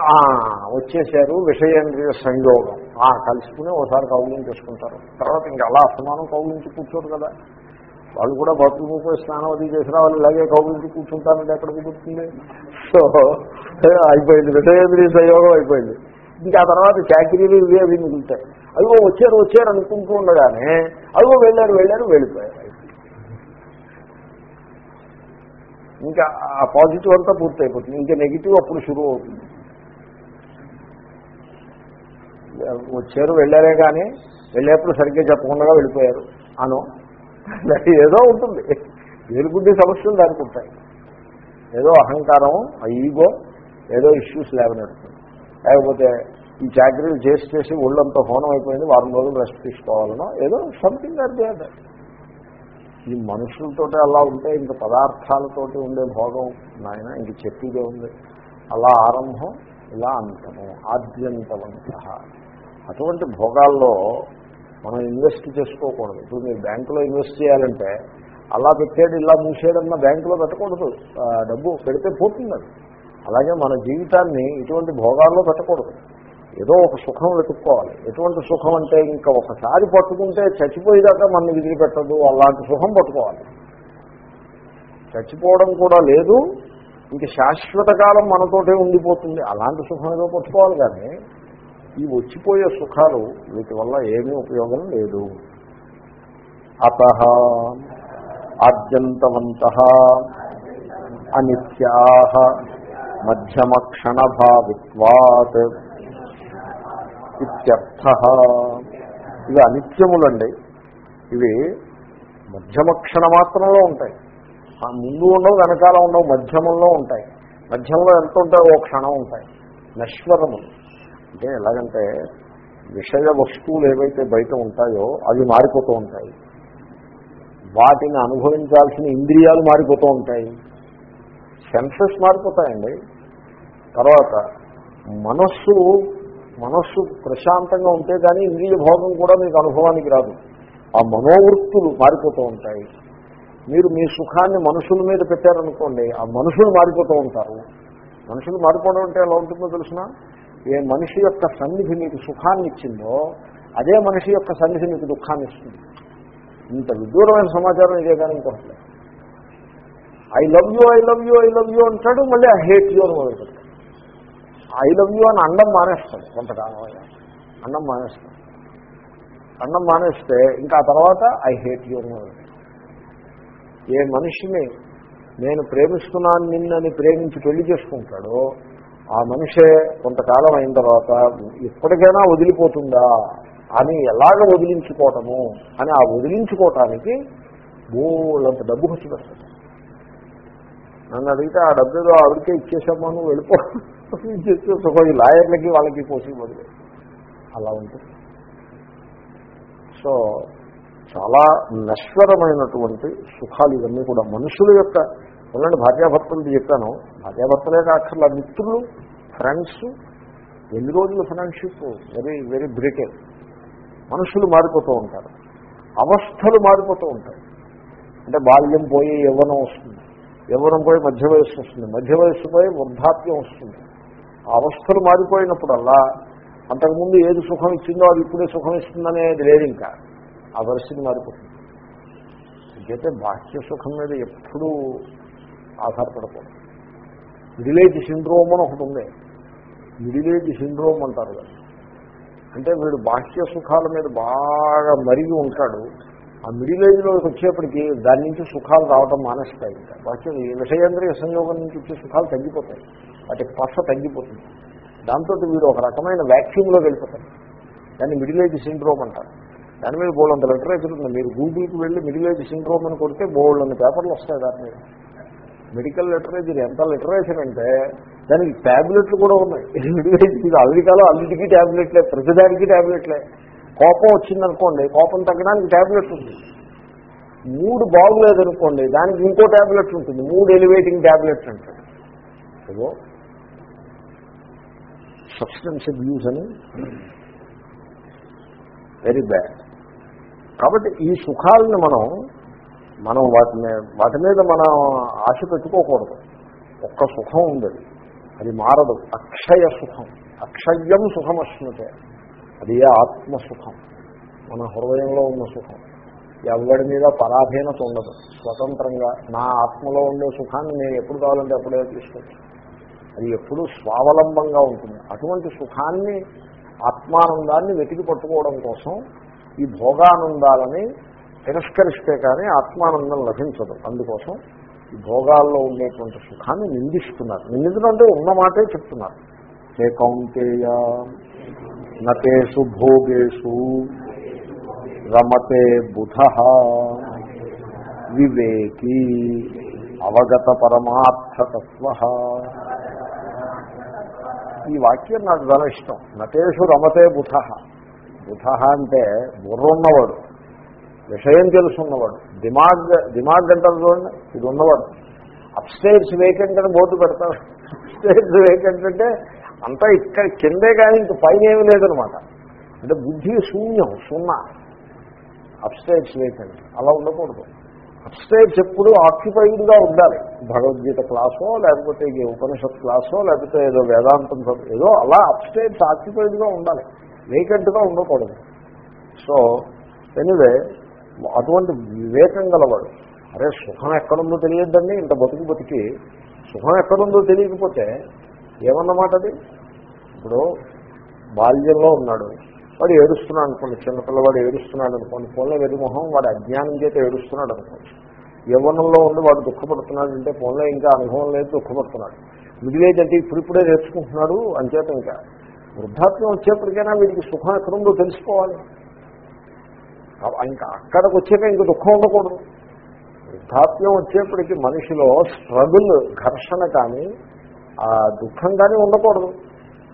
వచ్చేశారు వచ్చేసారు విషయేంద్రియ సంయోగం. ఆ కలుసుకుని ఒకసారి కౌగులించి చేసుకుంటారు. తర్వాత ఇంకా అలా అసమానం కౌగులించి కూర్చోరు కదా. వాళ్ళు కూడా భక్తులు పోయి స్నానం అది చేసిన వాళ్ళు ఇలాగే కౌగులించి కూర్చుంటారంటే ఎక్కడ కుదురుతుంది? సో అయిపోయింది. విషయేంద్రియ సంయోగం అయిపోయింది. ఇంకా ఆ తర్వాత చాకరీలు ఇవి అవి మిగులుతాయి. అదిగో వచ్చారు వచ్చారు అనుకుంటూ ఉండగానే అదిగో వెళ్ళారు వెళ్ళారు వెళ్ళిపోయారు. ఇంకా ఆ పాజిటివ్ అంతా పూర్తయిపోతుంది. ఇంకా నెగిటివ్ అప్పుడు షురూ అవుతుంది. వచ్చారు వెళ్ళారే కానీ వెళ్ళేప్పుడు సరిగ్గా చెప్పకుండా వెళ్ళిపోయారు. అను. ఏదో ఉంటుంది. వేలుగుడ్డి సమస్యలు దానికి ఉంటాయి ఏదో అహంకారం ఈగో ఏదో ఇష్యూస్ లేవనడుతుంది. లేకపోతే ఈ చాకరీలు చేసి చేసి ఒళ్ళంతా హోనం అయిపోయింది వారం రోజులు రెస్ట్ తీసుకోవాలనో ఏదో సంథింగ్ అదే ఈ మనుషులతోటి అలా ఉంటే ఇంక పదార్థాలతోటి ఉండే భోగం నాయన ఇంక చెప్పిదే ఉంది. అలా ఆరంభం ఇలా అంతము ఆద్యంతవంత. అటువంటి భోగాల్లో మనం ఇన్వెస్ట్ చేసుకోకూడదు. ఇప్పుడు మీరు బ్యాంకులో ఇన్వెస్ట్ చేయాలంటే అలా పెట్టాడు ఇలా మూసేయడన్న బ్యాంకులో పెట్టకూడదు. డబ్బు పెడితే పోతుంది అలాగే మన జీవితాన్ని ఇటువంటి భోగాల్లో పెట్టకూడదు. ఏదో ఒక సుఖం వెతుక్కోవాలి. ఎటువంటి సుఖం అంటే ఇంకా ఒకసారి పట్టుకుంటే చచ్చిపోయేదాకా మన విధులు పెట్టదు అలాంటి సుఖం పట్టుకోవాలి. చచ్చిపోవడం కూడా లేదు ఇంక శాశ్వత కాలం మనతోటే ఉండిపోతుంది. అలాంటి సుఖం ఏదో పట్టుకోవాలి కానీ ఈ వచ్చిపోయే సుఖాలు వీటి వల్ల ఏమీ ఉపయోగం లేదు. అత ఆద్యంతవంత అనిత్యా మధ్యమక్షణభావిత్వాత్. ఇత్యర్థ ఇవి అనిత్యములండి. ఇవి మధ్యమ క్షణ మాత్రంలో ఉంటాయి. ఆ ముందు ఉండవు వెనకాల ఉండవు మధ్యమంలో ఉంటాయి. మధ్యంలో ఎంత ఉంటాయి ఓ క్షణం ఉంటాయి. నశ్వరములు అంటే ఎలాగంటే విషయ వస్తువులు ఏవైతే బయట ఉంటాయో అవి మారిపోతూ ఉంటాయి. వాటిని అనుభవించాల్సిన ఇంద్రియాలు మారిపోతూ ఉంటాయి. సెన్సెస్ మారిపోతాయండి. తర్వాత మనస్సు మనస్సు ప్రశాంతంగా ఉంటే కానీ ఇంద్రియ భోగం కూడా మీకు అనుభవానికి రాదు. ఆ మనోవృత్తులు మారిపోతూ ఉంటాయి. మీరు మీ సుఖాన్ని మనుషుల మీద పెట్టారనుకోండి ఆ మనుషులు మారిపోతూ ఉంటారు. మనుషులు మారిపోవడం అంటే ఎలా ఉంటుందో తెలిసిన? ఏ మనిషి యొక్క సన్నిధి మీకు సుఖాన్ని ఇచ్చిందో అదే మనిషి యొక్క సన్నిధి మీకు దుఃఖాన్ని ఇస్తుంది. ఇంత విదూరమైన సమాచారం ఇదే కానీ ఇంకొకటి. I love you I love you I love you అంటాడు మళ్ళీ ఐ హేట్ యూ అని మొదలుపెడతాడు. ఐ లవ్ యూ అని అండం మానేస్తాడు కొంతకాలం అండం మానేస్తాడు. అండం మానేస్తే ఇంకా తర్వాత ఐ హేట్ యూ అని ఏ మనిషిని నేను ప్రేమిస్తున్నాను నిన్నని ప్రేమించి పెళ్ళి చేసుకుంటాడో ఆ మనిషే కొంతకాలం అయిన తర్వాత ఎప్పటికైనా వదిలిపోతుందా అని ఎలాగ వదిలించుకోవటము అని ఆ వదిలించుకోవటానికి మూలంత డబ్బు ఖర్చు పెడతాడు. నన్ను అడిగితే ఆ డబ్బు ఏదో ఆవిడకే ఇచ్చేసామా నువ్వు వెళ్ళిపో. ఈ లాయర్లకి వాళ్ళకి పోసి బదులు అలా ఉంటుంది. సో చాలా నశ్వరమైనటువంటి సుఖాలు ఇవన్నీ కూడా మనుషుల యొక్క ఉండండి భార్యాభర్తలు చెప్పాను భార్యాభర్తలే కాక్కర్లా మిత్రులు ఫ్రెండ్స్ ఎన్ని రోజులు ఫ్రెండ్షిప్ వెరీ వెరీ బ్రిటల్ మనుషులు మారిపోతూ ఉంటారు. అవస్థలు మారిపోతూ ఉంటాయి. అంటే బాల్యం పోయి యవ్వనం వస్తుంది. యవ్వనం పోయి మధ్య వయస్సు వస్తుంది. మధ్య వయస్సు పోయి వృద్ధాప్యం వస్తుంది. అవస్థలు మారిపోయినప్పుడల్లా అంతకుముందు ఏది సుఖం ఇచ్చిందో అది ఇప్పుడే సుఖం ఇస్తుందనేది లేదు ఇంకా. ఆ పరిస్థితి మారిపోతుంది. అయితే బాహ్య సుఖం మీద ఎప్పుడూ ఆధారపడకూడదు. మిడిలేజ్ సిండ్రోమ్ అని ఒకటి ఉంది. మిడిలేజ్ సిండ్రోమ్ అంటారు కదా. అంటే వీడు బాహ్య సుఖాల మీద బాగా మరిగి ఉంటాడు. ఆ మిడిల్ ఏజ్లోకి వచ్చేప్పటికి దాని నుంచి సుఖాలు రావడం మానేస్తాయి ఇంకా. బాహ్య విషయేంద్రియ సంయోగం నుంచి వచ్చే సుఖాలు తగ్గిపోతాయి. వాటి పస తగ్గిపోతుంది. దాంతో వీడు ఒక రకమైన వ్యాక్యూమ్లో వెళ్ళిపోతారు దాన్ని మిడిల్ ఏజ్ సిండ్రోమ్ అంటారు. దాని మీద బోల్డ్ అంత లిటరేచర్ ఉంది మీరు గూగుల్కి వెళ్ళి మిడిల్ ఏజ్ సిండ్రోమ్ అని కొడితే బోల్డ్ అన్ని పేపర్లు వస్తాయి దాని మీద. మెడికల్ లిటరేచర్ ఎంత లిటరేచర్ అంటే దానికి ట్యాబ్లెట్లు కూడా ఉన్నాయి. మిడిల్ ఏజ్ ఇది అమెరికాలో అన్నిటికీ ట్యాబ్లెట్లే ప్రతిదానికి ట్యాబ్లెట్లే కోపం వచ్చిందనుకోండి కోపం తగ్గడానికి ట్యాబ్లెట్ ఉంది. మూడు బాగులేదనుకోండి దానికి ఇంకో ట్యాబ్లెట్ ఉంటుంది. మూడు ఎలివేటింగ్ ట్యాబ్లెట్స్ అంటారు. ఏదో సబ్స్టెన్స్ అబ్యూజ్ అని? వెరీ బ్యాడ్ కాబట్టి ఈ సుఖాలను మనం మనం వాటిని వాటి మీద మనం ఆశ పెట్టుకోకూడదు. ఒక్క సుఖం ఉంది అది. మారదు. అక్షయ సుఖం. అక్షయం సుఖం అశ్నుతే అది ఆత్మసుఖం. మన హృదయంలో ఉన్న సుఖం. ఎవరి మీద పరాధీనత ఉండదు. స్వతంత్రంగా నా ఆత్మలో ఉండే సుఖాన్ని నేను ఎప్పుడు కావాలంటే అప్పుడే తీసుకోవచ్చు అది ఎప్పుడూ స్వావలంబంగా ఉంటుంది. అటువంటి సుఖాన్ని ఆత్మానందాన్ని వెతికి పట్టుకోవడం కోసం ఈ భోగానందాలని తిరస్కరిస్తే కానీ ఆత్మానందం లభించదు. అందుకోసం ఈ భోగాల్లో ఉండేటువంటి సుఖాన్ని నిందిస్తున్నారు. నిందితులు అంటే ఉన్న మాటే చెప్తున్నారు. హే కౌంతేయ నటేషు భోగేషు రమతే బుధ వివేకీ అవగత పరమార్థతత్వ. ఈ వాక్యం నాకు చాలా ఇష్టం. నటేషు రమతే బుధ. బుధ అంటే బుర్ర ఉన్నవాడు విషయం తెలుసున్నవాడు. దిమాగ్ దిమాగ్ అంటారు చూడండి ఇది ఉన్నవాడు అప్స్టైర్స్ వేకెంట్ అని బోర్డు పెడతారు. అప్స్టైర్స్ వేకెంట్ అంటే అంతా ఇక్కడ కిందే కానీ ఇంక పైన ఏమీ లేదనమాట అంటే బుద్ధి శూన్యం సున్నా. అప్స్టైర్స్ వేకెంట్ అలా ఉండకూడదు. అప్స్టేజ్ ఎప్పుడు ఆక్యుపైడ్గా ఉండాలి. భగవద్గీత క్లాసో లేకపోతే ఉపనిషత్ క్లాసో లేకపోతే ఏదో వేదాంతం ఏదో అలా అప్స్టేజ్ ఆక్యుపైడ్గా ఉండాలి. వేకెంట్గా ఉండకూడదు. సో ఎనివే అటువంటి వివేకం గలవాడు. అరే సుఖం ఎక్కడుందో తెలియద్దండి. ఇంత బతుకు బతికి సుఖం ఎక్కడుందో తెలియకపోతే ఏమన్నమాట అది? ఇప్పుడు బాల్యంలో ఉన్నాడు. వాడు ఏడుస్తున్నాడు అనుకోండి చిన్నపిల్లవాడు ఏడుస్తున్నాడు అనుకోండి పోన్లే వెరిమొహం వాడు అజ్ఞానం చేత ఏడుస్తున్నాడు అనుకోండి. యవ్వనంలో ఉండి వాడు దుఃఖపడుతున్నాడు అంటే పోన్లే ఇంకా అనుభవం లేదు దుఃఖపడుతున్నాడు. మిడిల్ ఏజ్ అంటే ఇప్పుడిప్పుడే నేర్చుకుంటున్నాడు అంచేత ఇంకా వృద్ధాత్మ్యం వచ్చేప్పటికైనా వీడికి సుఖం ఎక్కడుందో తెలుసుకోవాలి. ఇంకా అక్కడికి వచ్చాక ఇంకా దుఃఖం ఉండకూడదు. వృద్ధాత్మ్యం వచ్చేప్పటికి మనిషిలో స్ట్రగుల్ ఘర్షణ కానీ ఆ దుఃఖం కానీ ఉండకూడదు.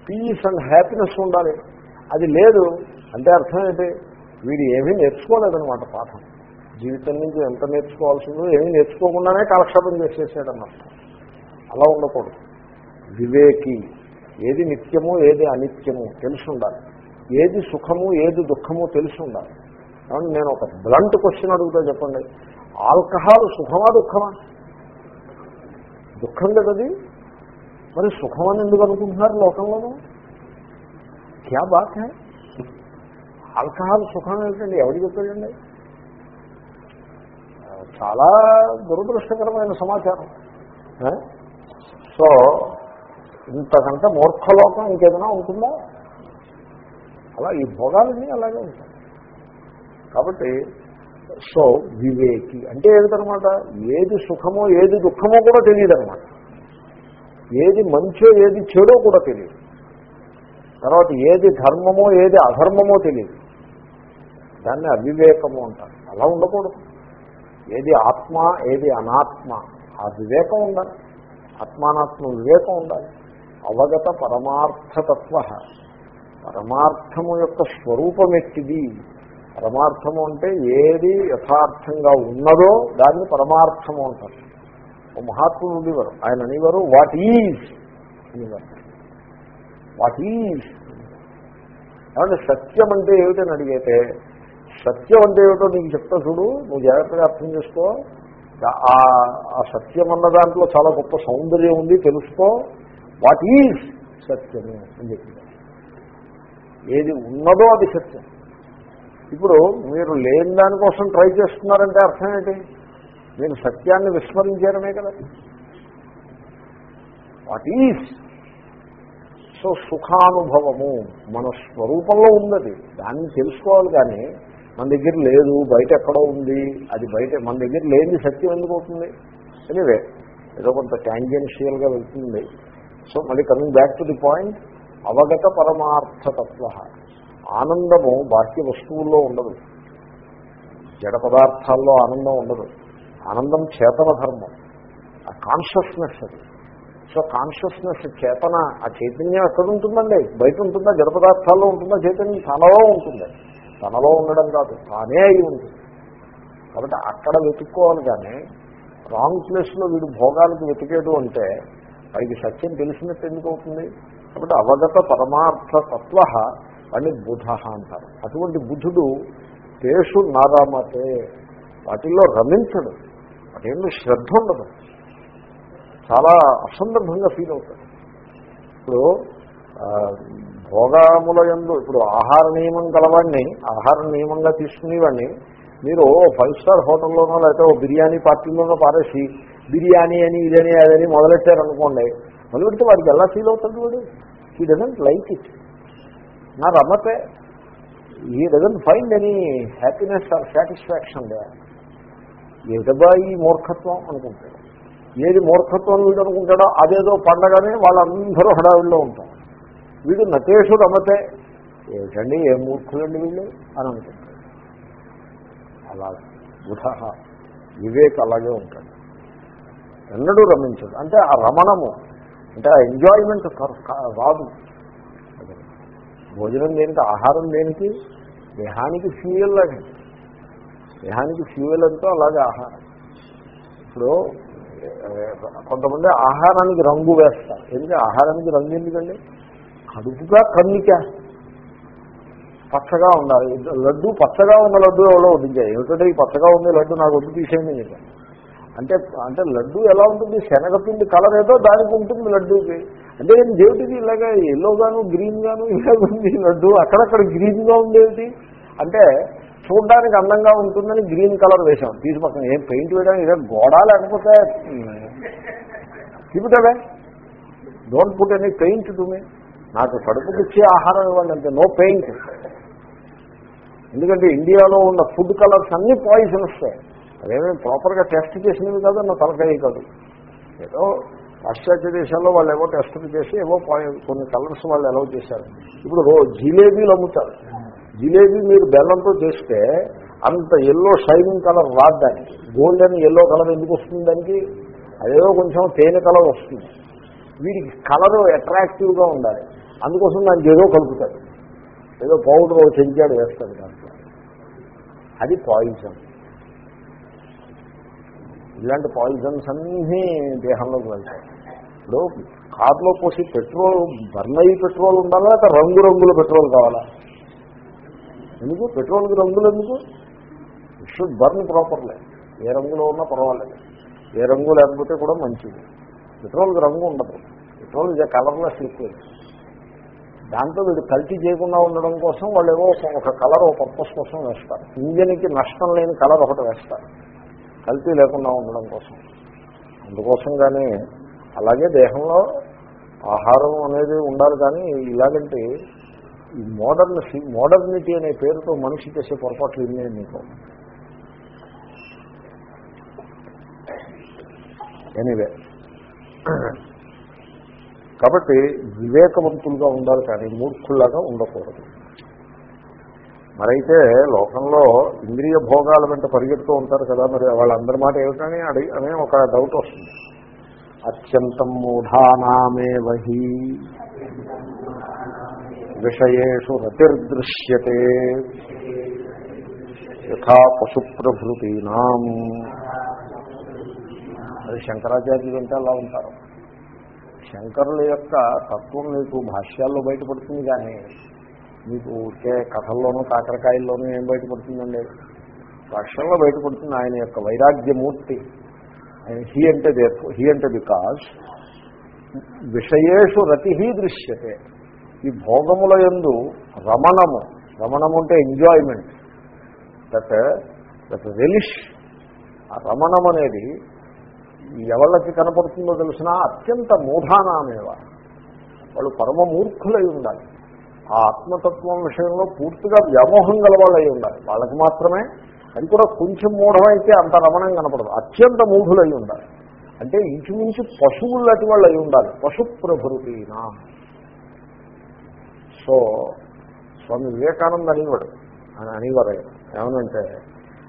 పీస్ అండ్ హ్యాపీనెస్ ఉండాలి. అది లేదు. అంటే అర్థం ఏంటి? వీడు ఏమీ నేర్చుకోలేదనమాట పాఠం. జీవితం నుంచి ఎంత నేర్చుకోవాల్సిందో ఏమీ నేర్చుకోకుండానే కాలక్షేపం చేసేసాడన్నమాట. అలా ఉండకూడదు. వివేకి ఏది నిత్యము ఏది అనిత్యము తెలిసి ఉండాలి. ఏది సుఖము ఏది దుఃఖము తెలిసి ఉండాలి. కాబట్టి నేను ఒక బ్లంట్ క్వశ్చన్ అడుగుతా చెప్పండి. ఆల్కహాల్ సుఖమా దుఃఖమా? దుఃఖం కదది. మరి సుఖమని ఎందుకు అనుకుంటున్నారు లోకంలోనూ? క్యా బాత్ హై? ఆల్కహాల్ సుఖం ఏంటండి ఎవరు చెప్పాడండి? చాలా దురదృష్టకరమైన సమాచారం. సో ఇంతకంటే మూర్ఖలోకం ఇంకేదైనా ఉంటుందా? అలా ఈ భోగాలన్నీ అలాగే ఉంటాయి. కాబట్టి సో వివేకి. అంటే ఏమిటనమాట? ఏది సుఖమో ఏది దుఃఖమో కూడా తెలియదు అనమాట ఏది మంచో ఏది చెడో కూడా తెలియదు. తర్వాత ఏది ధర్మమో ఏది అధర్మమో తెలియదు దాన్ని అవివేకము అంటారు. అలా ఉండకూడదు. ఏది ఆత్మ ఏది అనాత్మ ఆ వివేకం ఉండాలి. ఆత్మానాత్మ వివేకం ఉండాలి. అవగత పరమార్థతత్వ. పరమార్థము యొక్క స్వరూపం ఎట్టిది పరమార్థము అంటే ఏది యథార్థంగా ఉన్నదో దాన్ని పరమార్థము అంటారు. ఓ మహాత్ములు ఉండేవారు. ఆయన అనేవారు వాట్ ఈజ్ అనేవారు. వాట్ ఈజ్ ఏమంటే సత్యం అంటే ఏమిటని అడిగితే సత్యం అంటే ఏమిటో నీకు చెప్తా చూడు నువ్వు జాగ్రత్తగా అర్థం చేసుకో. ఆ ఆ సత్యం అన్న దాంట్లో చాలా గొప్ప సౌందర్యం ఉంది తెలుసుకో. వాట్ ఈజ్ సత్యము అని చెప్పింది ఏది ఉన్నదో అది సత్యం. ఇప్పుడు మీరు లేని దానికోసం ట్రై చేస్తున్నారంటే అర్థం ఏంటి? మీరు సత్యాన్ని విస్మరించారనే కదా. వాట్ ఈజ్ సో సుఖానుభవము మన స్వరూపంలో ఉన్నది. దాన్ని తెలుసుకోవాలి కానీ మన దగ్గర లేదు బయట ఎక్కడో ఉంది అది బయట మన దగ్గర లేని సత్యం ఎందుకు అవుతుంది? ఎనివే ఏదో కొంత ట్యాంజెన్షియల్గా వెళ్తుంది. సో మళ్ళీ coming back to the point అవగత పరమార్థతత్వ. ఆనందము బాహ్య వస్తువుల్లో ఉండదు. జడ పదార్థాల్లో ఆనందం ఉండదు. ఆనందం చేతన ధర్మం. ఆ కాన్షియస్నెస్ అది. సో కాన్షియస్నెస్ చేతన ఆ చైతన్యం ఎక్కడ ఉంటుందండి? బయట ఉంటుందా? జడ పదార్థాల్లో ఉంటుందా? చైతన్యం తనలో ఉంటుంది. తనలో ఉండడం కాదు తానే అయి ఉంటుంది. కాబట్టి అక్కడ వెతుక్కోవాలి కానీ రాంగ్ ప్లేస్లో వీడు భోగాలకు వెతికేడు అంటే వాడికి సత్యం తెలిసినట్టు ఎందుకు అవుతుంది? కాబట్టి అవగత పరమార్థ తత్వ వాడిని బుధ అంటారు. అటువంటి బుధుడు తేషు నారామతే వాటిల్లో రమించడు. వాటి శ్రద్ధ ఉండదు. చాలా అసందర్భంగా ఫీల్ అవుతాడు ఇప్పుడు భోగముల ఎందు ఇప్పుడు ఆహార నియమం గలవాడిని ఆహార నియమంగా తీసుకునేవాడిని మీరు ఫైవ్ స్టార్ హోటల్లోనో లేకపోతే ఓ బిర్యానీ పార్టీలోనో పారేసి బిర్యానీ అని ఇదని అదని మొదలెట్టారనుకోండి మొదలెడితే వాడికి ఎలా ఫీల్ అవుతుంది వాడు? He doesn't like it. నా రమ్మతే he doesn't find any happiness or satisfaction there. ఏదబ్బా ఈ మూర్ఖత్వం అనుకుంటాడు. ఏది మూర్ఖత్వం వీడు అనుకుంటాడో అదేదో పండగనే వాళ్ళందరూ హడావిడిలో ఉంటారు వీడు నటేషు రమతే. ఏమిటండి ఏ మూర్ఖులండి వీళ్ళు? అని అనుకుంటాడు. అలా బుధ వివేక్ అలాగే ఉంటాడు. ఎన్నడూ రమించదు అంటే ఆ రమణము అంటే ఆ ఎంజాయ్మెంట్ రాదు. భోజనం దేనికి ఆహారం దేనికి? దేహానికి ఫ్యూయల్ లాగా. దేహానికి ఫ్యూయల్ అంటూ అలాగే ఆహారం. ఇప్పుడు కొంతమంది ఆహారానికి రంగు వేస్తారు. ఎందుకంటే ఆహారానికి రంగు ఎందుకండి? కడుపుగా కన్నిక. పచ్చగా ఉండాలి. లడ్డు పచ్చగా ఉన్న లడ్డు ఎవరో వడ్డించాయి ఏమిటంటే ఈ పచ్చగా ఉంది లడ్డు నాకు వద్దు తీసేయండి చెప్పి అంటే అంటే లడ్డు ఎలా ఉంటుంది? శనగపిండి కలర్ ఏదో దానికి ఉంటుంది లడ్డూకి. అంటే నేను దేవుడికి ఇలాగా ఎల్లోగాను గ్రీన్ గాను ఇలాగ ఉంది లడ్డు. అక్కడక్కడ గ్రీన్గా ఉండేది. అంటే చూడడానికి అందంగా ఉంటుందని గ్రీన్ కలర్ వేసాం తీసి పక్కన ఏం పెయింట్ వేయడానికి ఇదే గోడ లేకపోతే? చూపుతావే? డోంట్ పుట్ ఎనీ పెయింట్ తుమి నాకు కడుపుకి ఇచ్చే ఆహారం ఇవ్వండి అంతే. నో పెయింట్ ఎందుకంటే ఇండియాలో ఉన్న ఫుడ్ కలర్స్ అన్ని పాయిజన్స్ అదేమీ ప్రాపర్గా టెస్ట్ చేసినవి కాదు నా తలకాయ కాదు. ఏదో పాశ్చాత్య దేశాల్లో వాళ్ళు ఏవో టెస్టులు చేసి ఏవో కొన్ని కలర్స్ వాళ్ళు అలౌ చేశారు. ఇప్పుడు జిలేబీలు అమ్ముతారు. జిలేబీ మీరు బెల్లంతో చేస్తే అంత ఎల్లో షైనింగ్ కలర్ రాదు దానికి. గోల్డెన్ ఎల్లో కలర్ ఎందుకు వస్తుంది దానికి? అదేదో కొంచెం తేనె కలర్ వస్తుంది. వీడికి కలర్ అట్రాక్టివ్గా ఉండాలి. అందుకోసం దానికి ఏదో కలుపుతాడు ఏదో పౌడర్ ఒక చెంచాడు వేస్తాడు దాంట్లో. అది పాయిజన్ ఇలాంటి పాయిజన్స్ అన్నీ దేహంలోకి వెళ్తాయి. ఇప్పుడు కార్లో పోసి పెట్రోల్ బర్న్ అయ్యి పెట్రోల్ ఉండాలా? లేకపోతే రంగు రంగుల పెట్రోల్ కావాలా? ఎందుకు? పెట్రోల్కి రంగులు ఎందుకు? షుడ్ బర్న్ ప్రాపర్లే ఏ రంగులో ఉన్నా పర్వాలేదు. ఏ రంగు లేకపోతే కూడా మంచిది. పెట్రోల్కి రంగు ఉండదు. పెట్రోల్ ఇదే కలర్లెస్ లిక్విడ్. దాంట్లో వీడు కల్తీ చేయకుండా ఉండడం కోసం వాళ్ళు ఏవో ఒక- ఒక కలర్ ఒక పర్పస్ కోసం వేస్తారు. ఇంజన్కి నష్టం లేని కలర్ ఒకటి వేస్తారు. కల్తీ లేకుండా ఉండడం కోసం. అందుకోసం కానీ అలాగే దేహంలో ఆహారం అనేది ఉండాలి కానీ ఇలాగంటే ఈ మోడర్న్ మోడర్నిటీ అనే పేరుతో మనిషి చేసే పొరపాట్లు ఇన్నే మీకు. ఎనీవే. కాబట్టి వివేకవంతులుగా ఉండాలి కానీ మూర్ఖుల్లాగా ఉండకూడదు. మరైతే లోకంలో ఇంద్రియ భోగాల వెంట పరిగెడుతూ ఉంటారు కదా మరి వాళ్ళందరి మాట ఏమిటని అడిగి అనే ఒక డౌట్ వస్తుంది. అత్యంతం మూఢానామే వహి విషయేషు రతిర్దృశ్యతే. యథా పశుప్రభృతీనాం. అది శంకరాచార్యులు అంటే అలా ఉంటారు. శంకరుల యొక్క తత్వం మీకు భాష్యాల్లో బయటపడుతుంది కానీ మీకు ఊరికే కథల్లోనూ కాకరకాయల్లోనూ ఏం బయటపడుతుందండి? భాష్యంలో బయటపడుతుంది ఆయన యొక్క వైరాగ్యమూర్తి. ఆయన హీ అంటే హీ అంటే బికాజ్ విషయేషు రతి దృశ్యతే. ఈ భోగముల యందు రమణము రమణము అంటే ఎంజాయ్మెంట్ దట్ దట్ రిలిష్ ఆ రమణం అనేది ఎవళ్ళకి కనపడుతుందో తెలిసిన అత్యంత మూఢానామేవ. వాళ్ళు పరమ మూర్ఖులై ఉండాలి. ఆ ఆత్మతత్వం విషయంలో పూర్తిగా వ్యామోహం గల వాళ్ళు అయి ఉండాలి. వాళ్ళకి మాత్రమే అది కూడా కొంచెం మూఢమైతే అంత రమణం కనపడదు. అత్యంత మూఢులై ఉండాలి. అంటే ఇంచుమించు పశువులు లాంటి వాళ్ళు అయి ఉండాలి. పశు సో స్వామి వివేకానంద అనేవాడు. అని అనేవారు. ఆయన. ఏమనంటే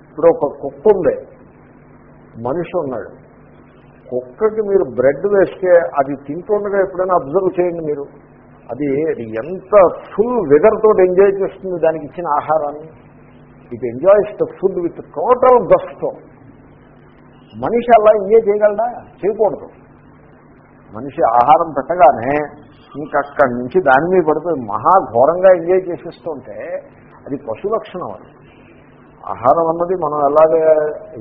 ఇప్పుడు ఒక కుక్క ఉంది. మనిషి ఉన్నాడు. కుక్కకి మీరు బ్రెడ్ వేస్తే అది తింటుండగా ఎప్పుడైనా అబ్జర్వ్ చేయండి మీరు. అది అది ఎంత ఫుల్ వెదర్ తోటి ఎంజాయ్ చేస్తుంది దానికి ఇచ్చిన ఆహారాన్ని. It enjoys the food with total gusto మనిషి అలా ఎంజాయ్ చేయగలడా? చేయకూడదు. మనిషి ఆహారం పెట్టగానే ఇంకక్కడి నుంచి దాని మీద పడుతుంది. మహా ఘోరంగా ఎంజాయ్ చేసేస్తుంటే అది పశు లక్షణం అది. ఆహారం అన్నది మనం ఎలాగే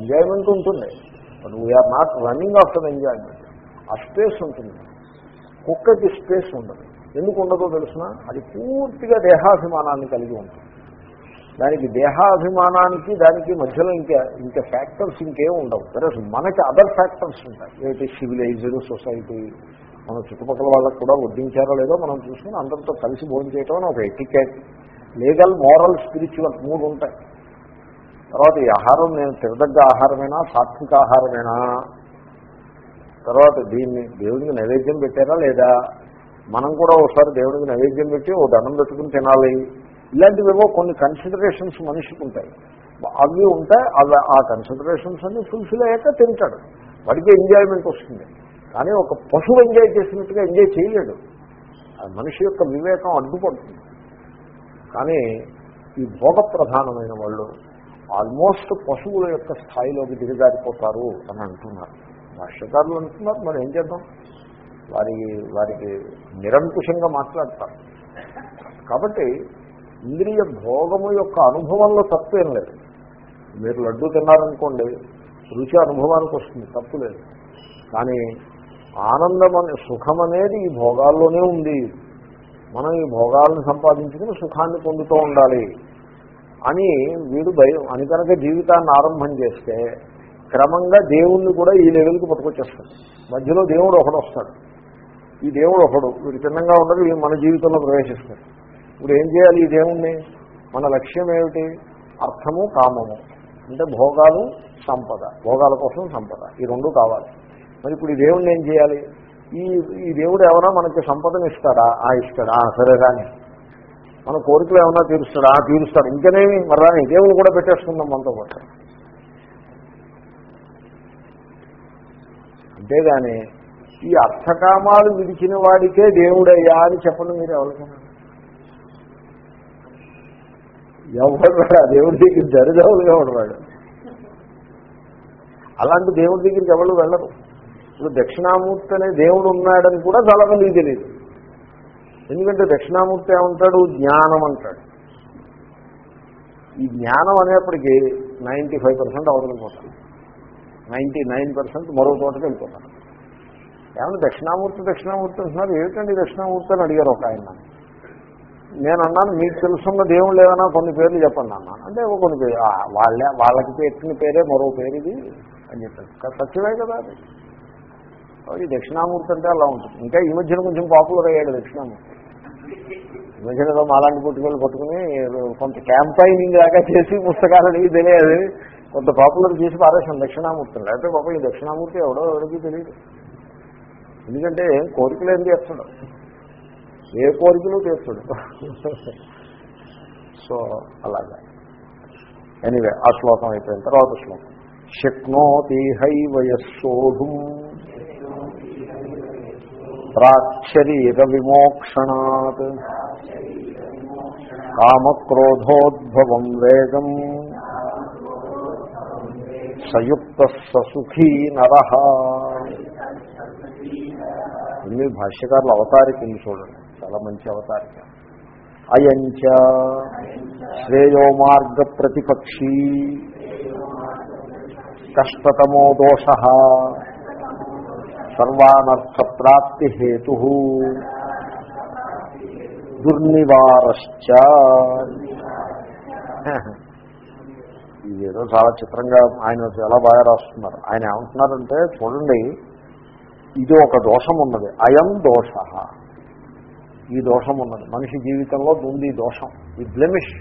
ఎంజాయ్మెంట్ ఉంటుంది. But we are not running after enjoyment ఆ స్పేస్ ఉంటుంది. కుక్కకి స్పేస్ ఉండదు. ఎందుకు ఉండదో తెలిసిన? అది పూర్తిగా దేహాభిమానాన్ని కలిగి ఉంటుంది. దానికి దేహాభిమానానికి దానికి మధ్యలో ఇంకా ఇంకా ఫ్యాక్టర్స్ ఇంకేం ఉండవు. వెరస్ మనకి అదర్ ఫ్యాక్టర్స్ ఉంటాయి. ఏంటి సివిలైజ్డ్ సొసైటీ మన చుట్టుపక్కల వాళ్ళకు కూడా వడ్డించారో లేదో మనం చూసుకుని అందరితో కలిసి భోజనం చేయటం అని ఒక ఎటికెట్. లీగల్ మోరల్ స్పిరిచువల్ మూడు ఉంటాయి. తర్వాత ఈ ఆహారం నేను తిరదగ్గ ఆహారమేనా సాత్విక ఆహారమేనా? తర్వాత దీన్ని దేవుడికి నైవేద్యం పెట్టారా లేదా? మనం కూడా ఒకసారి దేవుడికి నైవేద్యం పెట్టి ఓ దండం పెట్టుకుని తినాలి. ఇలాంటివేవో కొన్ని కన్సిడరేషన్స్ మనిషికి ఉంటాయి. అవి ఉంటాయి అవి ఆ కన్సిడరేషన్స్ అన్ని ఫుల్ఫిల్ అయ్యాక తింటాడు. వాడికి ఎంజాయ్మెంట్ వస్తుంది. కానీ ఒక పశువు ఎంజాయ్ చేసినట్టుగా ఎంజాయ్ చేయలేడు. ఆ మనిషి యొక్క వివేకం అడ్డుపడుతుంది. కానీ ఈ భోగ ప్రధానమైన వాళ్ళు ఆల్మోస్ట్ పశువుల యొక్క స్థాయిలోకి దిగజారిపోతారు అని అంటున్నారు. భాష్యకారులు అంటున్నారు మరి ఏం చేద్దాం? వారి వారికి నిరంకుశంగా మాట్లాడతారు. కాబట్టి ఇంద్రియ భోగము యొక్క అనుభవంలో తప్పు ఏం లేదు. మీరు లడ్డు తిన్నారనుకోండి రుచి అనుభవానికి వస్తుంది తప్పు లేదు. కానీ ఆనందం అనే సుఖం అనేది ఈ భోగాల్లోనే ఉంది. మనం ఈ భోగాలను సంపాదించుకుని సుఖాన్ని పొందుతూ ఉండాలి అని వీడు భయం అని కనుక జీవితాన్ని ఆరంభం చేస్తే క్రమంగా దేవుణ్ణి కూడా ఈ లెవెల్కి పట్టుకొచ్చేస్తాడు. మధ్యలో దేవుడు ఒకడు వస్తాడు. ఈ దేవుడు ఒకడు వీడు చిన్నంగా ఉండదు మన జీవితంలో ప్రవేశిస్తాడు. ఇప్పుడు ఏం చేయాలి ఈ దేవుణ్ణి? మన లక్ష్యం ఏమిటి? అర్థము కామము. అంటే భోగాలు సంపద భోగాల కోసం సంపద. ఈ రెండు కావాలి. మరి ఇప్పుడు ఈ దేవుడిని ఏం చేయాలి? ఈ ఈ దేవుడు ఏమైనా మనకి సంపదను ఇస్తాడా? ఆ ఇస్తాడా సరే కానీ మన కోరికలు ఏమైనా తీరుస్తాడా? ఆ తీరుస్తాడు. ఇంకనేమి మరి రాని. దేవుడు కూడా పెట్టేసుకుందాం మనతో పాటు. అంతేగాని ఈ అర్థకామాలు విడిచిన వాడికే దేవుడయ్యా అని చెప్పండి మీరు ఎవరికైనా ఎవడు ఆ దేవుడి దగ్గర దరిదవులుగా వాడు అలాంటి దేవుడి దగ్గరికి ఎవరు వెళ్ళరు. ఇప్పుడు దక్షిణామూర్తి అనే దేవుడు ఉన్నాడని కూడా చాలా తెలియదు ఎందుకంటే దక్షిణామూర్తి ఏమంటాడు? జ్ఞానం అంటాడు. ఈ జ్ఞానం అనేప్పటికీ నైంటీ ఫైవ్ పర్సెంట్ అవతలిపోతారు నైంటీ నైన్ పర్సెంట్ మరో తోటకి వెళ్ళిపోతాడు. ఏమన్నా దక్షిణామూర్తి దక్షిణామూర్తి అంటున్నారు. ఏమిటండి దక్షిణామూర్తి అని అడిగారు ఒక ఆయన. నేను అన్నాను మీకు తెలుసున్న దేవుళ్ళు ఏమైనా కొన్ని పేర్లు చెప్పండి అన్న అంటే కొన్ని పేరు వాళ్ళే వాళ్ళకి పెట్టిన పేరే మరో పేరు ఇది అని చెప్పారు. సత్యమే కదా అది. కాబట్టి దక్షిణామూర్తి అంటే అలా ఉంటుంది. ఇంకా ఈ మధ్యన కొంచెం పాపులర్ అయ్యాడు దక్షిణామూర్తి. ఈ మధ్యన ఏదో మాలాంటి పుట్టుకొని పట్టుకుని కొంత క్యాంపైనింగ్ లాగా చేసి పుస్తకాలని తెలియదు. కొంత పాపులర్ చేసి పారేసాం దక్షిణామూర్తిని లేకపోతే పాప ఈ దక్షిణామూర్తి ఎవడో ఎవరికి తెలియదు. ఎందుకంటే కోరికలు ఏం తీర్చడం. ఏ కోరికలు తీర్చడం. సో అలాగా. ఎనివే ఆ శ్లోకం అయిపోయిన తర్వాత శ్లోకం. శక్నోతి హైవయస్సోఢుం ప్రాక్షరీర విమోక్షణాత్ కామక్రోధోద్భవం వేగం సయుక్త ససుఖీ నర ఇన్ని భాష్యకారులు అవతారికలు చూడండి. చాలా మంచి అవతారిక. అయంచ శ్రేయో మార్గ ప్రతిపక్షీ. కష్టతమో దోష. సర్వానర్థ ప్రాప్తి హేతు దుర్నివారశ్చ. ఇదేదో చాలా చిత్రంగా ఆయన చాలా బాగా రాస్తున్నారు. ఆయన ఏమంటున్నారంటే చూడండి ఇది ఒక దోషం ఉన్నది అయం దోష. ఈ దోషం ఉన్నది మనిషి జీవితంలో ఉంది ఈ దోషం. ఈ బ్లెమిష్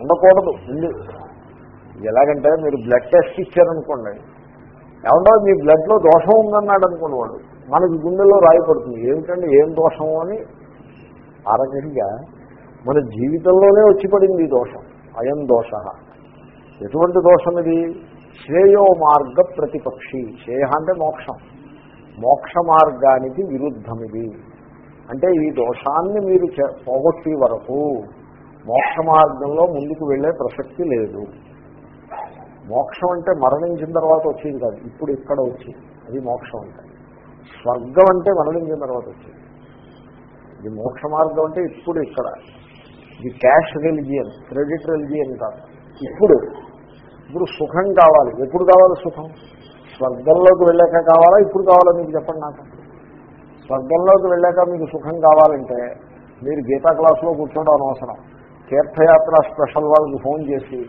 ఉండకూడదు. ఉంది. ఎలాగంటే మీరు బ్లడ్ టెస్ట్ ఇచ్చారనుకోండి ఏమన్నా మీ బ్లడ్లో దోషం ఉందన్నాడు అనుకోండి వాడు మనకి గుండెలో రాయపడుతుంది ఏమిటండి? ఏం దోషము అని? ఆ రకంగా మన జీవితంలోనే వచ్చి పడింది ఈ దోషం. అయం దోష. ఎటువంటి దోషం ఇది? శ్రేయో మార్గ ప్రతిపక్షి. శ్రేయ అంటే మోక్షం. మోక్ష మార్గానికి విరుద్ధం ఇది అంటే ఈ దోషాన్ని మీరు పోగొట్టే వరకు మోక్ష మార్గంలో ముందుకు వెళ్ళే ప్రసక్తి లేదు. మోక్షం అంటే మరణించిన తర్వాత వచ్చేది కాదు. ఇప్పుడు ఇక్కడ వచ్చింది అది మోక్షం అంటే. స్వర్గం అంటే మరణించిన తర్వాత వచ్చింది. ఇది మోక్ష మార్గం అంటే ఇప్పుడు ఇక్కడ. ఇది క్యాష్ రిలిజియన్ క్రెడిట్ రిలిజియన్ కాదు. ఇప్పుడు ఇప్పుడు సుఖం కావాలి. ఎప్పుడు కావాలి సుఖం? స్వర్గంలోకి వెళ్ళాక కావాలా? ఇప్పుడు కావాలా? మీకు చెప్పండి నాకు. స్వర్గంలోకి వెళ్ళాక మీకు సుఖం కావాలంటే మీరు గీతా క్లాసులో కూర్చోవడం అనవసరం. తీర్థయాత్ర స్పెషల్ వాళ్ళకి ఫోన్ చేసి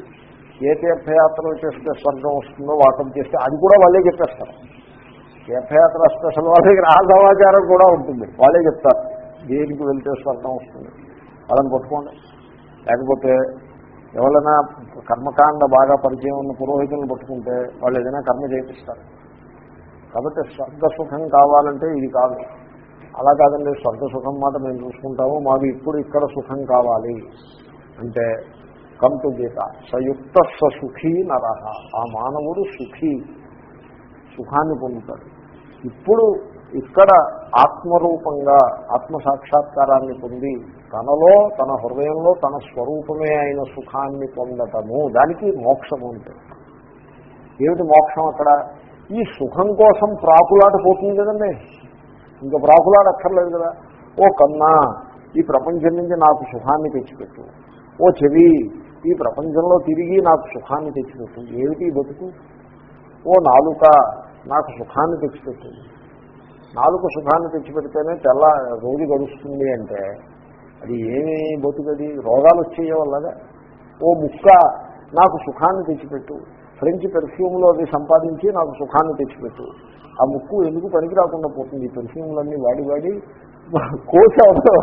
ఏ తీర్థయాత్రలు చేస్తే స్వర్గం వస్తుందో వాటం చేస్తే అది కూడా వాళ్ళే చెప్పేస్తారు. తీర్థయాత్ర స్పెషల్ వాళ్ళ దగ్గర ఆ సమాచారం కూడా ఉంటుంది. వాళ్ళే చెప్తారు దేనికి వెళ్తే స్వర్గం వస్తుంది? వాళ్ళని పట్టుకోండి లేకపోతే ఎవరైనా కర్మకాండ బాగా పరిచయం ఉన్న పురోహితులను పట్టుకుంటే వాళ్ళు ఏదైనా కర్మ చేపిస్తారు కాబట్టి స్వర్గ సుఖం కావాలంటే ఇది కాదు. అలా కాదండి స్వర్గ సుఖం మాట మేము చూసుకుంటాము మాకు ఇప్పుడు ఇక్కడ సుఖం కావాలి. అంటే కంటు గీత. సయుక్త సుఖీ నర. ఆ మానవుడు సుఖీ సుఖాన్ని పొందుతాడు. ఇప్పుడు ఇక్కడ ఆత్మరూపంగా ఆత్మ సాక్షాత్కారాన్ని పొంది తనలో తన హృదయంలో తన స్వరూపమే అయిన సుఖాన్ని పొందటము దానికి మోక్షము ఉంటుంది ఏమిటి మోక్షం అక్కడ? ఈ సుఖం కోసం ప్రాకులాట పోతుంది కదండి. ఇంకా ప్రాకులాట అక్కర్లేదు కదా. ఓ కన్నా ఈ ప్రపంచం నుంచి నాకు సుఖాన్ని తెచ్చిపెట్టు. ఓ చెవి ఈ ప్రపంచంలో తిరిగి నాకు సుఖాన్ని తెచ్చిపెట్టింది. ఏమిటి బతుకు? ఓ నాలుక నాకు సుఖాన్ని తెచ్చిపెట్టింది. నాలుగు సుఖాన్ని తెచ్చిపెడితేనే తెల్ల రోజు గడుస్తుంది అంటే అది ఏమి బతుకది రోగాలు వచ్చేయ వల్లగా ఓ ముక్క నాకు సుఖాన్ని తెచ్చిపెట్టు. ఫ్రెంచ్ పెర్ఫ్యూమ్లో అది సంపాదించి నాకు సుఖాన్ని తెచ్చిపెట్టు. ఆ ముక్కు ఎందుకు పనికి రాకుండా పోతుంది? ఈ పెర్ఫ్యూమ్లన్నీ వాడి వాడి కోసి అవసరం